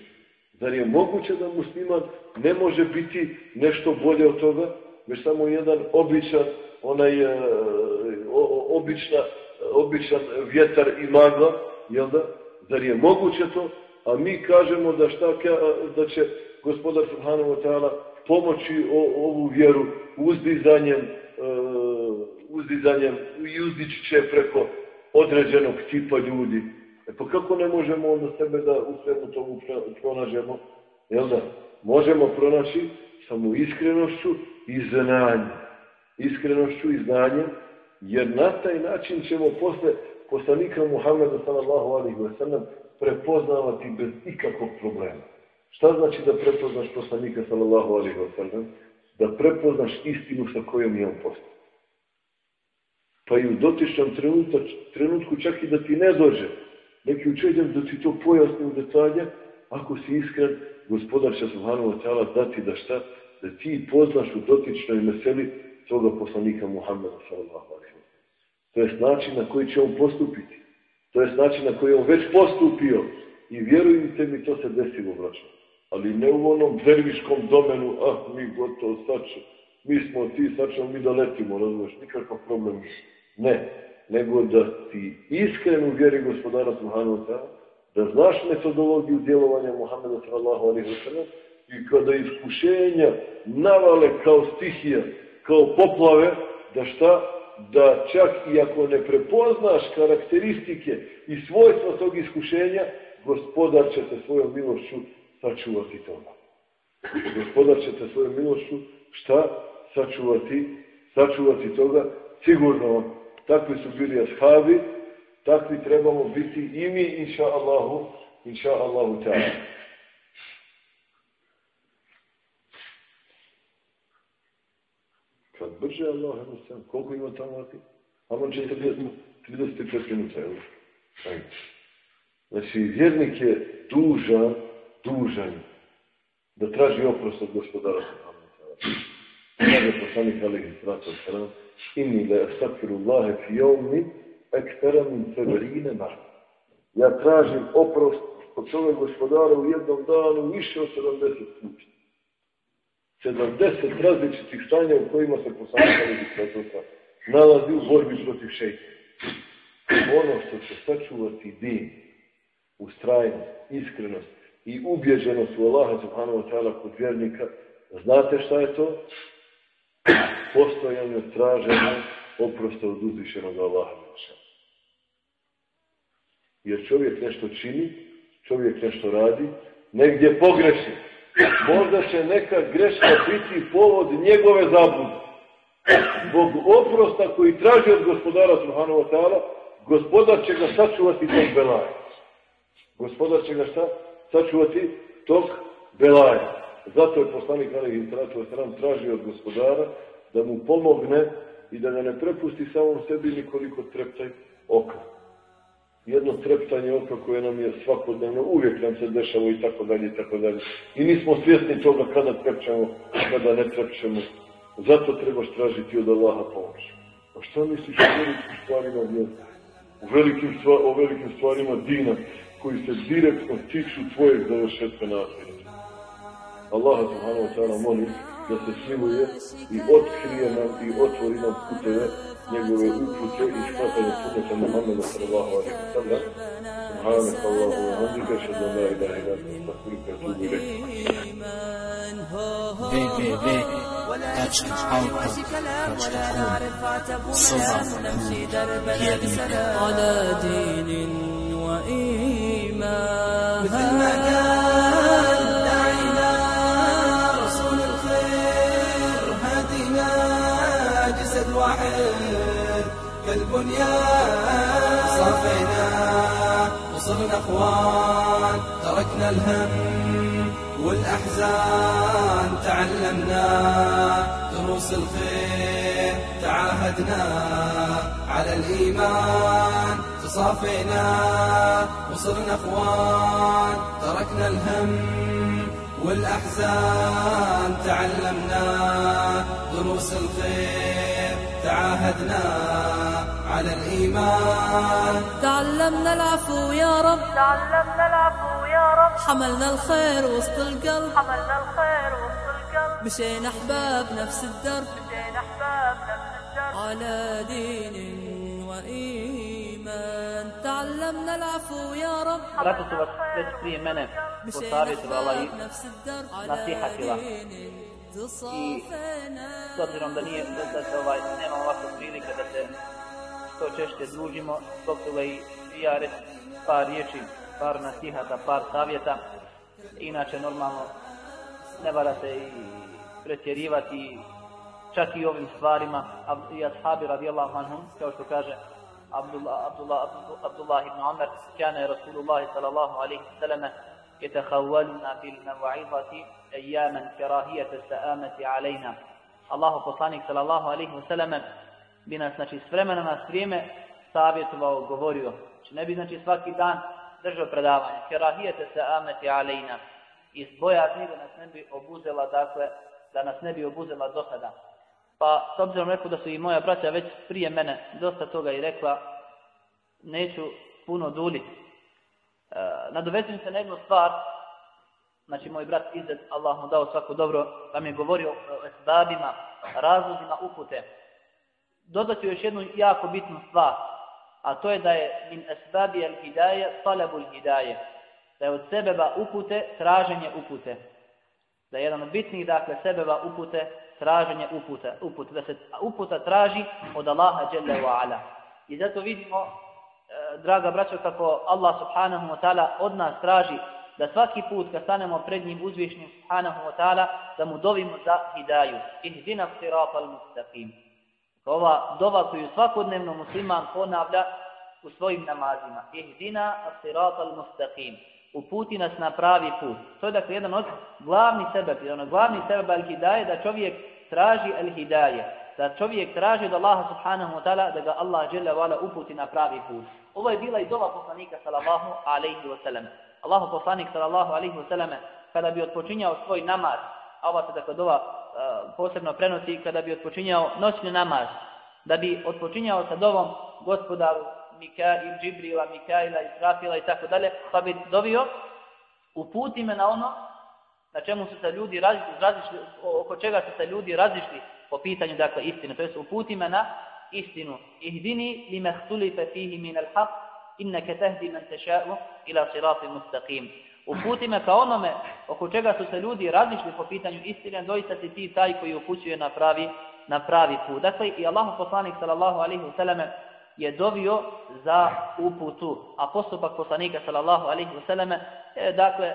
Zar je moguće da musliman ne može biti nešto bolje od toga, već samo jedan običan, onaj e, obična, običan vjetar i magla, jel da? Zar je moguće to? A mi kažemo da šta, da će gospodar Subhanahu wa pomoći ovu vjeru uzdizanjem, uh, uzdizanjem i uzdići će preko određenog tipa ljudi. E pa kako ne možemo onda sebe da u svemu tomu pronađemo? Jel da? Možemo pronaći samo iskrenošću i znanjem. Iskrenošću i znanjem, jer na taj način ćemo posle poslanika Muhammeda sallallahu alaihi wa sallam prepoznavati bez ikakvog problema. Šta znači da prepoznaš poslanika sallallahu alaihi wa sallam? Da prepoznaš istinu sa kojom je on postao. Pa i u dotičnom trenutku, čak i da ti ne dođe, neki učenjak da ti to pojasni u detalje, ako si iskren, gospodar će subhanahu wa dati da šta? Da ti poznaš u dotičnoj meseli svoga poslanika Muhammeda sallallahu alaihi To je način na koji će on postupiti. To je način na koji on već postupio. I vjerujte mi, to se desilo, braćo. Ali ne u onom derviškom domenu, ah, mi gotovo, sad mi smo ti, sad ćemo mi da letimo, razumiješ, nikakav problem. Ne, nego da ti iskreno vjeri gospodara Subhanahu da znaš metodologiju djelovanja Muhammeda sallallahu alaihi wa i kada iskušenja navale kao stihija, kao poplave, da šta? Da čak i ako ne prepoznaš karakteristike i svojstva tog iskušenja, gospodar će te svojom milošću sačuvati toga. Gospodar će te svojom milošću šta? Sačuvati, sačuvati toga. Sigurno takvi su bili ashabi, takvi trebamo biti i mi, inša Allahu, inša Allahu ta'ala. Kad brže Allah, koliko ima tamo ti? Aman 35 minuta, jel? Znači, vjernik je dužan, dužan da traži oprost od gospodara Kaže poslanik alihi sratu sram, inni le astafiru Allahe fi jomni ektera min severine mar. Ja tražim oprost od svoga gospodara u jednom danu više od 70 puta. 70 različitih stanja u kojima se poslanik alihi sratu nalazi u borbi protiv šejka. Ono što će sačuvati din, ustrajnost, iskrenost i ubježenost u Allaha subhanahu wa ta'ala kod vjernika, znate šta je to? postojanje traženja oprosta od uzvišenog Allaha. Jer čovjek nešto čini, čovjek nešto radi, negdje pogreši. Možda će neka greška biti povod njegove zabude. Zbog oprosta koji traži od gospodara Subhanahu wa ta'ala, gospodar će ga sačuvati tog belaja. Gospodar će ga šta? Sačuvati tog belaja. Zato je poslanik Ali Sram tražio od gospodara da mu pomogne i da ga ne prepusti samom sebi nikoliko treptaj oka. Jedno treptanje oka koje nam je svakodnevno, uvijek nam se dešava i tako dalje i tako dalje. I nismo svjesni toga kada trepćemo, kada ne trepćemo. Zato trebaš tražiti od Allaha pomoć. A šta misliš o velikim stvarima vjera? U velikim stvar, o velikim stvarima dina koji se direktno tiču tvojeg završetka na Allaha subhanahu wa ta'ala molim da se smiluje i otkrije nam i otvori nam puteve njegove upute i shvatanje sunneta Muhammeda sallallahu alaihi wa sallam. سبحانك اللهم وبحمدك اشهد ان لا اله الا انت استغفرك واتوب اليك www.autor.com Soba على دين وإيمان كالبنيان صفينا وصرنا أخوان تركنا الهم والأحزان. تعلمنا دروس الخير تعاهدنا على الإيمان. تصافينا وصرنا أخوان تركنا الهم والأحزان. تعلمنا دروس الخير تعاهدنا على الإيمان. تعلمنا العفو يا رب. تعلمنا العفو يا رب. حملنا الخير وسط القلب. حملنا الخير وسط القلب. مشينا أحباب نفس الدرب. مشينا أحباب نفس الدرب. على دين وإيمان. تعلمنا العفو يا رب. Zato su vas već prije mene posavjetovala i nasihatila. I s obzirom da nije, da se ovaj, nema ovako prilike da se što češće družimo, zbog toga i ja reći par riječi, par nasihata, par savjeta. Inače, normalno, ne vara se i pretjerivati čak i ovim stvarima. I ashabi radijallahu anhum, kao što kaže Abdullah, Abdullah, Abdullah ibn Umar, كان رسول الله صلى الله عليه وسلم يتخولنا بالموعظة أياما كراهية السآمة علينا الله poslanik sallallahu alaihi wa sallam bi nas znači s vremena na vrijeme savjetovao, govorio. Znači ne bi znači svaki dan držao predavanje. Kerahijete se ameti alejna. Iz bojazni da nas ne bi obuzela, dakle, da nas ne bi obuzela do sada. Pa, s obzirom rekao da su i moja braća već prije mene dosta toga i rekla, neću puno duljiti. E, nadovezujem se na jednu stvar, znači moj brat Izet, Allah mu dao svako dobro, da mi je govorio o esbabima, razlozima upute. Dodat ću još jednu jako bitnu stvar, a to je da je min esbabi al hidaje talabul hidaje. Da je od sebeba upute traženje upute. Da je jedan od bitnih, dakle, sebeba upute traženje upute. upute. Da se uputa traži od Allaha Jalla wa ala. I zato vidimo, e, draga braćo, kako Allah subhanahu wa ta'ala od nas traži da svaki put kad stanemo pred njim uzvišnim subhanahu wa ta'ala, da mu dovimo za hidaju. Ihdina sirata al-mustaqim. Ova dova koju svakodnevno musliman ponavlja u svojim namazima. Ihdina sirata al-mustaqim. Uputi nas na pravi put. To je dakle jedan od glavni sebeb, jedan od glavni sebeb al-hidaje da čovjek traži al-hidaje. Da čovjek traži od Allaha subhanahu wa ta'ala da ga Allah dželle vala uputi na pravi put. Ovo je bila i dova poslanika sallallahu alejhi ve sellem. Allahu poslanik sallallahu alejhi ve sellem kada bi odpočinjao svoj namaz, ova se dakle dova uh, posebno prenosi kada bi odpočinjao noćni namaz, da bi odpočinjao sa dovom gospodaru Mikail, Džibrila, Mikaila, Israfila i tako dalje, pa bi dovio uputi me na ono na čemu su se ljudi različili oko čega su se ljudi različili po pitanju dakle istine, to jest uputi me na istinu. Ihdini li mehtulife fihi min al-haq, inneke tehdi men teša'u ila sirati mustaqim. Uputi me ka onome oko čega su se ljudi različili po pitanju istine, doista si ti taj koji upućuje na pravi na pravi put. Dakle, i Allahu poslanik sallallahu alaihi wasallam je dovio za uputu, a postupak poslanika sallallahu alaihi wasallam je, dakle,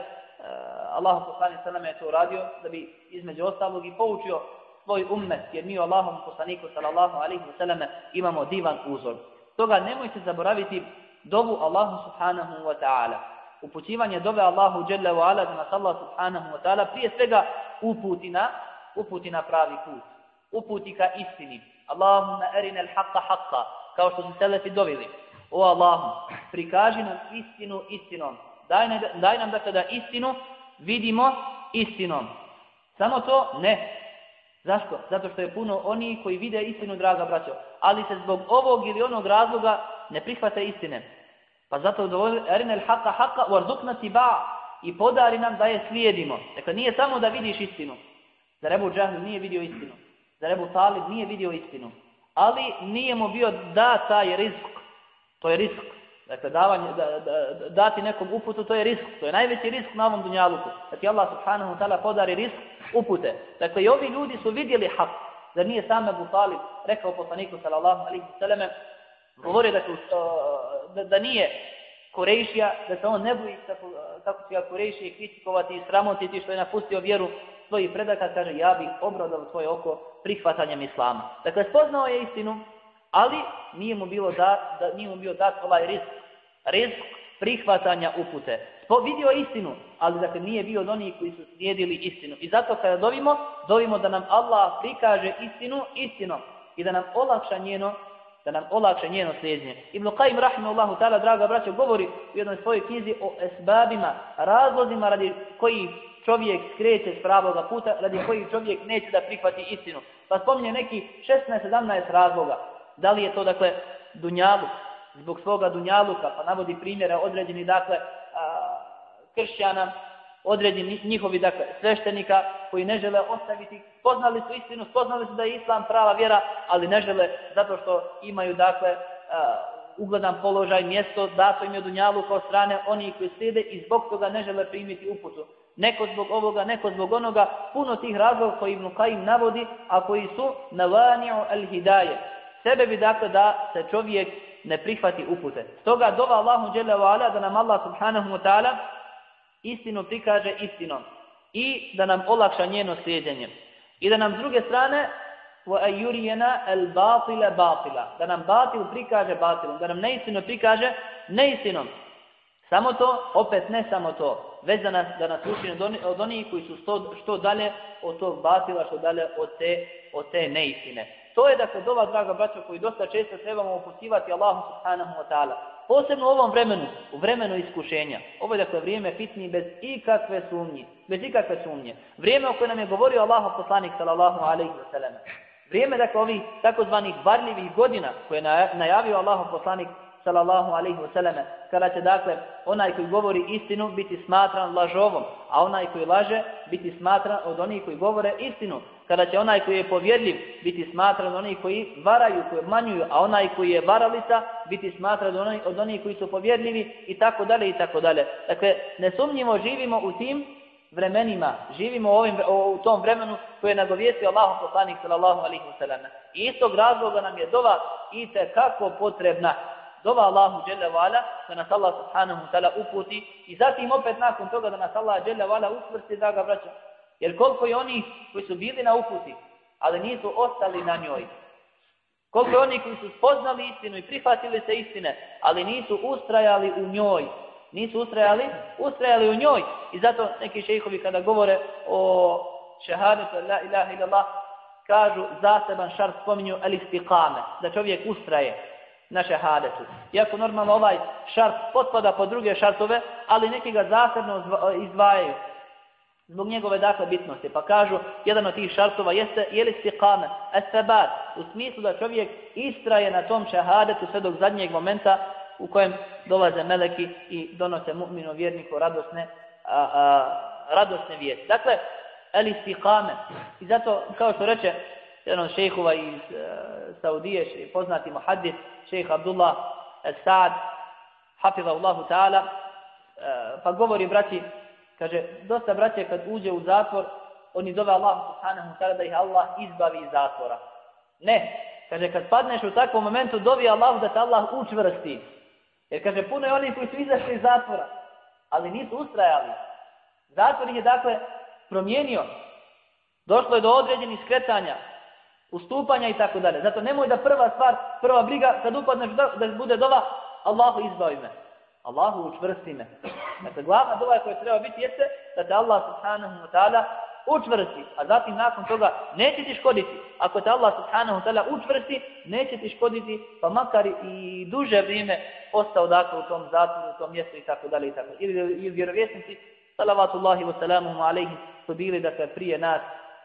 Allahu poslanik sallallahu je to uradio da bi između ostalog i poučio svoj ummet, jer mi Allahom poslaniku sallallahu alaihi wasallam imamo divan uzor. Toga nemojte zaboraviti dovu Allahu subhanahu wa ta'ala. Upućivanje dove Allahu dželle wa ala da nas Allah subhanahu wa ta'ala prije svega uputi na, uputi na pravi put. Uputi ka istini. Allahumma arina al-haqqa haqqa. Kao što su selefi dovili. O Allahu, prikaži nam istinu istinom. Daj, nam, daj nam dakle da istinu vidimo istinom. Samo to? Ne. Zašto? Zato što je puno oni koji vide istinu, draga braćo. Ali se zbog ovog ili onog razloga ne prihvate istine. Pa zato dovolj erinel haqqa haqqa warzukna tiba i podari nam da je slijedimo. Dakle, nije samo da vidiš istinu. Za Rebu Džahil nije vidio istinu. Za Rebu Talib nije vidio istinu. Ali nije mu bio da taj rizik. To je rizik. Dakle, davanje, da, da, dati nekom uputu, to je risk. To je najveći risk na ovom dunjaluku. Da ti Allah subhanahu wa ta'ala podari risk upute. Dakle, i ovi ljudi su vidjeli hak. Zar nije sam Abu Talib rekao poslaniku sallallahu alaihi sallam, govori da, da, da nije Kurejšija, da se on ne boji kako, kako će ga Kurejšije kritikovati i sramotiti što je napustio vjeru svojih predaka, kaže ja bih obradao svoje oko prihvatanjem Islama. Dakle, spoznao je istinu, ali nije mu bilo dat, da, nije mu bio dat ovaj risk, risk prihvatanja upute. Spo, vidio istinu, ali dakle nije bio od onih koji su slijedili istinu. I zato kada dovimo, dovimo da nam Allah prikaže istinu istinom i da nam olakša njeno da nam olakša njeno slijedjenje. Ibn Qayyim rahimahullahu ta'ala, draga braćo, govori u jednoj svojoj knjizi o esbabima, razlozima radi koji čovjek skreće s pravoga puta, radi koji čovjek neće da prihvati istinu. Pa spominje neki 16-17 razloga. Da li je to, dakle, dunjaluk, zbog svoga dunjaluka, pa navodi primjere određeni, dakle, kršćana, određeni njihovi, dakle, sveštenika koji ne žele ostaviti, spoznali su istinu, spoznali su da je islam prava vjera, ali ne žele zato što imaju, dakle, a, ugledan položaj, mjesto, dato im je dunjaluka od strane oni koji slijede i zbog toga ne žele primiti uputu. Neko zbog ovoga, neko zbog onoga, puno tih razloga koji Ibn Qaim navodi, a koji su navani'u al-hidaje. Sebe bi dakle da se čovjek ne prihvati upute. Stoga dova Allahu dželle da nam Allah subhanahu wa taala istinu prikaže istinom i da nam olakša njeno slijedeње. I da nam s druge strane ayuriyana al-batila batila, da nam batil prikaže batilom, da nam neistinu prikaže neistinom. Samo to, opet ne samo to, već da nas, da nas uči od onih koji su što, što dalje od tog batila, što dalje od te, od te neistine. To je dakle dova, draga braćo, koji dosta često trebamo upućivati Allahu subhanahu wa ta'ala. Posebno u ovom vremenu, u vremenu iskušenja. Ovo je dakle vrijeme fitni bez ikakve sumnje. Bez ikakve sumnje. Vrijeme o kojem nam je govorio Allahu poslanik sallallahu alaihi wa sallam. Vrijeme dakle ovih takozvanih varljivih godina koje je najavio Allahu poslanik sallallahu alaihi wa. Kada će dakle onaj koji govori istinu biti smatran lažovom, a onaj koji laže biti smatran od onih koji govore istinu kada će onaj koji je povjedljiv biti smatran od onih koji varaju, koji obmanjuju, a onaj koji je varalica biti smatran od onih, od onih koji su povjedljivi i tako dalje i tako dalje. Dakle, nesumnjivo živimo u tim vremenima, živimo u, ovim, u tom vremenu koje je nagovijestio Allah poslanik sallallahu alaihi wa sallam. I istog razloga nam je dova i kako potrebna dova Allahu dželle vala da nas Allah subhanahu wa ta'ala uputi i zatim opet nakon toga da nas Allah dželle vala usvrsti da ga vraća Jer koliko je oni koji su bili na uputi, ali nisu ostali na njoj. Koliko je oni koji su spoznali istinu i prihvatili se istine, ali nisu ustrajali u njoj. Nisu ustrajali, ustrajali u njoj. I zato neki šejhovi kada govore o šehadetu la ilaha illallah, kažu zaseban šart spominju el istiqame, da čovjek ustraje na šehadetu. Iako normalno ovaj šart potpada po druge šartove, ali neki ga zasebno izdvajaju zbog njegove dakle bitnosti. Pa kažu, jedan od tih šartova jeste je li istiqame, esebat, u smislu da čovjek istraje na tom šehadetu sve dok zadnjeg momenta u kojem dolaze meleki i donose mu'minu vjerniku radosne, a, a, radosne vijesti. Dakle, el istiqame. I zato, kao što reče jedan od šehova iz uh, Saudije, poznati muhaddis, šejh Abdullah Sa'ad, hafizahullahu ta'ala, uh, pa govori, braći, Kaže, dosta braće kad uđe u zatvor, oni zove Allah subhanahu ta'ala da ih Allah izbavi iz zatvora. Ne. Kaže, kad padneš u takvom momentu, dovi Allah da te Allah učvrsti. Jer kaže, puno je onih koji su izašli iz zatvora, ali nisu ustrajali. Zatvor ih je dakle promijenio. Došlo je do određenih skretanja, ustupanja i tako dalje. Zato nemoj da prva stvar, prva briga, kad upadneš da bude dova, Allahu izbavi me. Allahu učvrsti me. Dakle, glavna dova koja treba biti jeste da te Allah subhanahu wa ta'ala učvrsti, a zatim nakon toga neće ti škoditi. Ako te Allah subhanahu wa ta'ala učvrsti, neće ti škoditi, pa makar i duže vrijeme ostao dakle u tom zatvoru, u tom mjestu i tako dalje i tako. Ili, vjerovjesnici, salavatullahi wa salamuhu alaihi, su bili dakle prije nas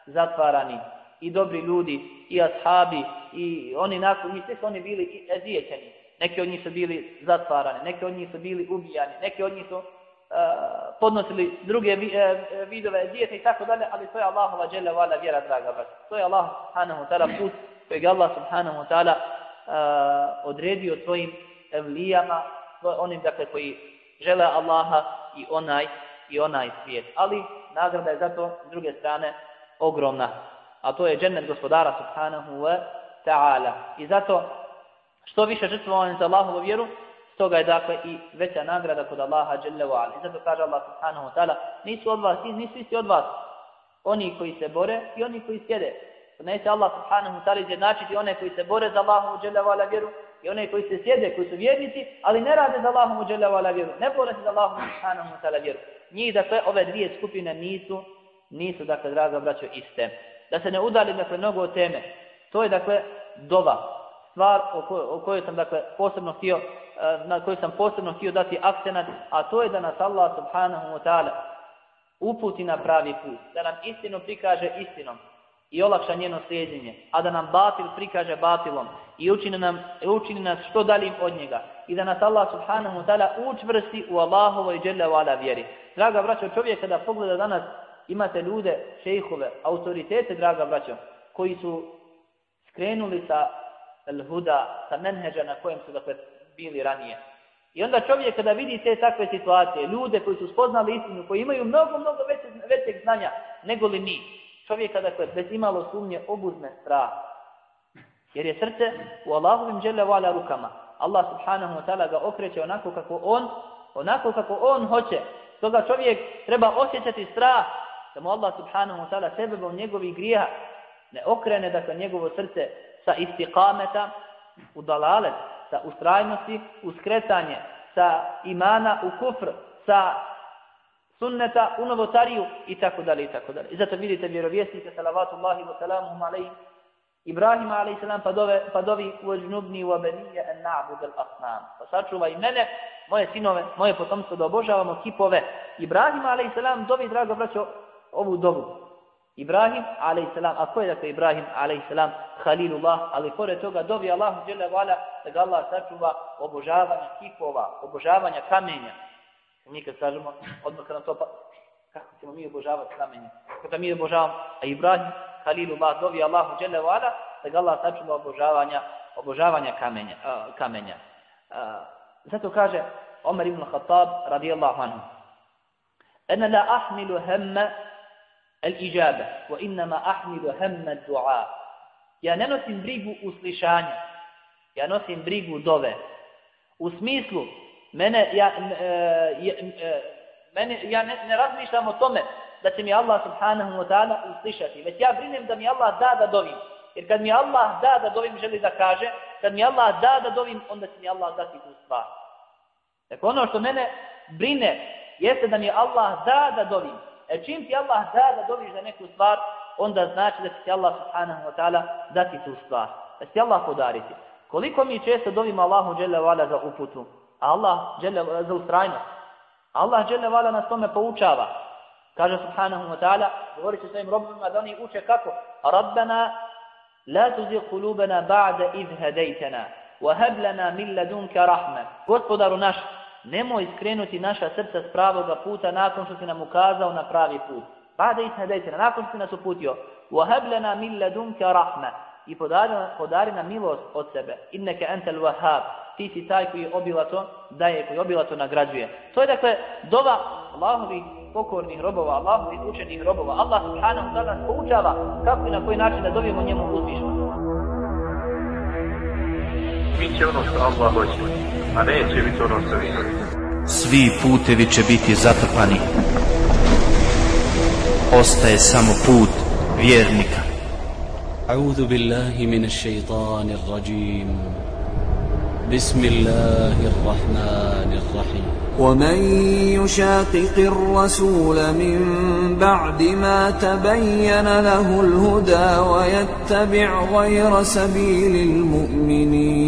zatvarani i dobri ljudi, i ashabi, i oni nakon njih, svi su oni bili ezijećeni. Neki od njih su bili zatvarani, neki od njih su bili ubijani, neki od njih su podnosili druge e, vidove dijete i tako dalje, ali to je Allahova dželle vala vjera, draga brat. To je Allah subhanahu wa ta'ala put kojeg Allah subhanahu wa ta'ala odredio svojim evlijama, onim dakle koji žele Allaha i onaj i onaj svijet. Ali nagrada je zato s druge strane ogromna. A to je džennet gospodara subhanahu wa ta'ala. I zato što više žrtvovanje za Allahovu vjeru, Stoga je dakle i veća nagrada kod Allaha dželle wa I zato kaže Allah subhanahu wa ta'ala, nisu od vas, nisu isti od vas oni koji se bore i oni koji sjede. Neće Allah subhanahu wa ta'ala izjednačiti one koji se bore za Allahu dželle wa vjeru i one koji se sjede, koji su vjernici, ali ne rade za Allahu dželle wa vjeru. Ne bore se za Allahu subhanahu wa ta'ala vjeru. Njih dakle ove dvije skupine nisu nisu dakle draga braćo iste. Da se ne udali dakle mnogo od teme. To je dakle dova. Stvar o, o kojoj sam dakle posebno htio na koju sam posebno htio dati akcenat, a to je da nas Allah subhanahu wa ta'ala uputi na pravi put, da nam istinu prikaže istinom i olakša njeno slijedjenje, a da nam batil prikaže batilom i učini, nam, učini nas što daljim od njega i da nas Allah subhanahu wa ta'ala učvrsti u Allahovoj dželle ala vjeri. Draga braćo, čovjek kada pogleda danas imate ljude, šejhove, autoritete, draga braćo, koji su skrenuli sa el-huda, sa menheđa na kojem su dakle bili ranije. I onda čovjek kada vidi te takve situacije, ljude koji su spoznali istinu, koji imaju mnogo, mnogo veće, većeg znanja nego li mi, čovjek kada dakle, bez imalo sumnje obuzme strah. Jer je srce u Allahovim džele vala rukama. Allah subhanahu wa ta'ala ga okreće onako kako on, onako kako on hoće. Stoga čovjek treba osjećati strah da mu Allah subhanahu wa ta'ala sebebom njegovih grija ne okrene dakle njegovo srce sa istiqameta u dalalet, sa ustrajnosti u skretanje, sa imana u kufr, sa sunneta u novotariju i tako dalje i tako dalje. I zato vidite vjerovjesnike salavatullahi wa salamuhum alaihi Ibrahima alaihi salam pa, dove, pa dovi uođnubni u abenije en na'bud al asnam. Pa sačuvaj mene, moje sinove, moje potomstvo da obožavamo kipove. Ibrahima alaihi salam dovi, drago braćo, ovu dovu. Ibrahim a.s. A ko je dakle Ibrahim a.s. Halilullah, ali pored toga dovi Allah dželle vala da ga Allah sačuva obožavanja kipova, obožavanja kamenja. Mi kad kažemo, odmah kad nam to pa, kako ćemo mi obožavati kamenje? Kada mi obožavamo, a Ibrahim Halilullah dovi Allahu dželle vala da ga Allah sačuva obožavanja, obožavanja kamenja. A, kamenja. A, zato kaže Omer ibn Khattab radijallahu anhu. Ena la ahmilu hemme الإجابة وإنما أحمل هم الدعاء Ja ne nosim brigu uslišanja. Ja nosim brigu dove. U smislu, mene, ja, e, e, mene, ja ne, ne razmišljam o tome da će mi Allah subhanahu wa ta'ala uslišati. Već ja brinem da mi Allah da da dovim. Jer kad mi Allah da da dovim, želi da kaže, kad mi Allah da da dovim, onda će mi Allah dati tu stvar. Dakle, ono što mene brine, jeste da mi Allah da da dovim. E čim ti Allah da da doviš za neku stvar, onda znači da će ti Allah subhanahu wa ta'ala dati tu stvar. Da će Allah podariti. Koliko mi često dovimo Allahu dželle za uputu, Allah dželle za ustrajnost. Allah dželle vala nas tome poučava. Kaže subhanahu wa ta'ala, govorit će svojim robovima da oni uče kako? Rabbana la tuzi kulubana ba'da idh hadejtena, wa hab lana min ladunka rahme. Gospodaru naš, nemoj skrenuti naša srca s pravoga puta nakon što si nam ukazao na pravi put. Bada i hadejtina, nakon što si nas uputio. وَهَبْ لَنَا مِنْ لَدُنْكَ رَحْمَ I podari, podari nam milost od sebe. Inneke entel wahab. Ti si taj koji obilato daje, koji obilato nagrađuje. To je dakle dova Allahovih pokornih robova, Allahovih učenih robova. Allah subhanahu wa ta'ala poučava kako i na koji način da dobijemo njemu uzvišnost. bit će ono što Allah hoće, a neće biti ono što vi Svi putevi će biti zatrpani. Ostaje samo put vjernika. أعوذ بالله من الشيطان الرجيم بسم الله الرحمن الرحيم ومن يشاقق الرسول من بعد ما تبين له الهدى ويتبع غير سبيل المؤمنين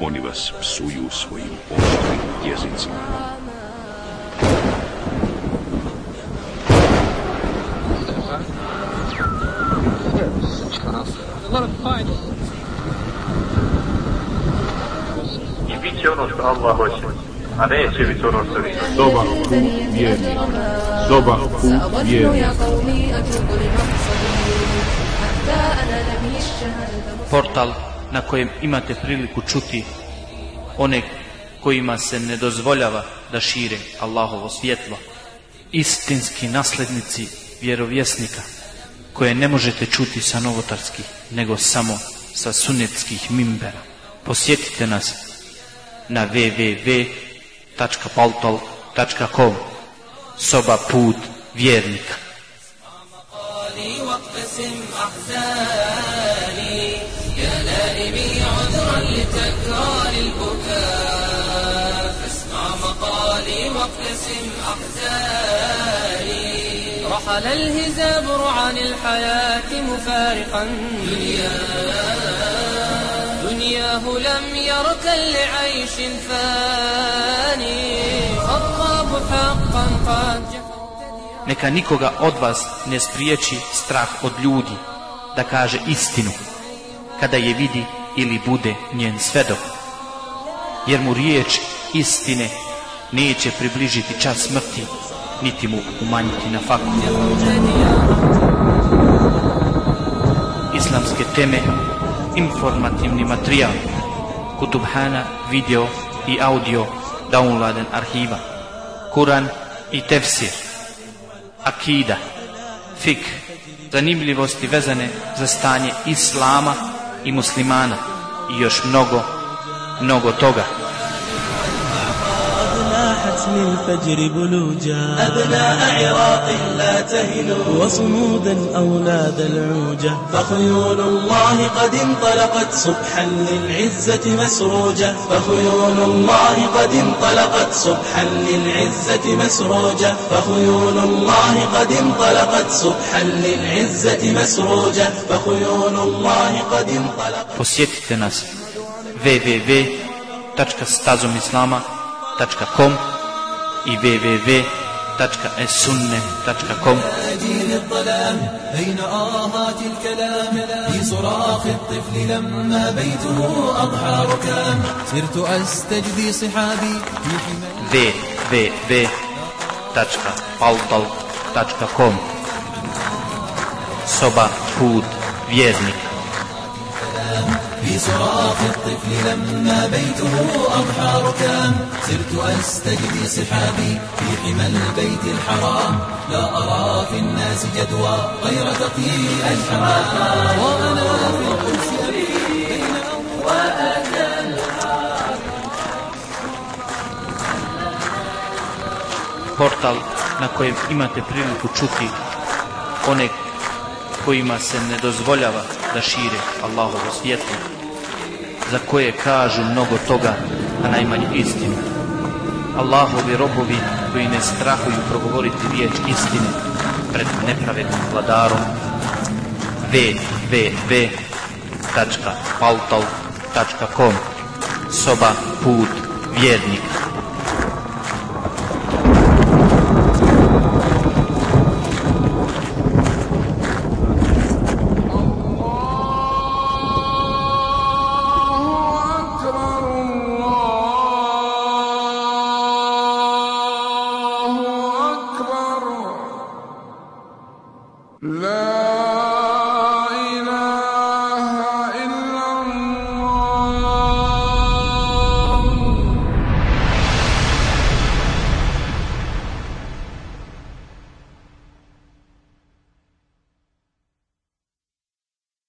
oni vas psuju svojim oštrim jezicima. I bit će ono što Allah hoće, a neće biti ono što vi Soba put. Soba put. Portal na kojem imate priliku čuti one kojima se ne dozvoljava da šire Allahovo svjetlo. Istinski naslednici vjerovjesnika koje ne možete čuti sa novotarskih, nego samo sa sunetskih mimbera. Posjetite nas na www.paltal.com Soba put vjernika. لائمي عذرا لتكرار البكاء. فاسمع مقالي واقتسم أحزاني رحل الهزاب عن الحياة مفارقا. دنياه دنياه لم يركن لعيش فاني. خطاب حقا قد Neka nikoga od vas ne spriječi strah od ljudi da kaže istinu. Kada je vidi ili bude njen svedok. Jer mu riječ istine neće približiti čas smrti niti mu umanjiti na faktu. Islamske teme, informativni materijal, kutubhana, video i audio, downloaden arhiva, Kuran i tefsir, akida, fik, zanimljivosti vezane za stanje islama i muslimana i još mnogo, mnogo toga. لاحت للفجر بلوجا. أبناء عراق لا تهنوا. وصمودا أولاد العوجة فخيول الله قد انطلقت. صبحا للعزة مسروجة فخيول الله قد انطلقت. صبحا للعزة مسروجة فخيول الله قد انطلقت. صبحا للعزة مسروجة فخيول الله قد انطلقت. Posjetite nas. www.stazomislama.com i www.esunne.com دين الظلام بين آهات الكلام في صراخ الطفل لما بيته أضحى ركام سرت أستجدي صحابي في حمى www.paltal.com Soba put vjernik في صراخ الطفل لما بيته أضحى ركام سرت أستجدي صحابي في حمى البيت الحرام. لا أرى في الناس جدوى غير تطير الحمام. وأنا في القدس portal na kojem imate priliku čuti one kojima se ne dozvoljava da šire Allahovo svjetlo, za koje kažu mnogo toga, a najmanje istinu. Allahovi robovi koji ne strahuju progovoriti riječ istine pred nepravednim vladarom. www.paltal.com Soba put vjernika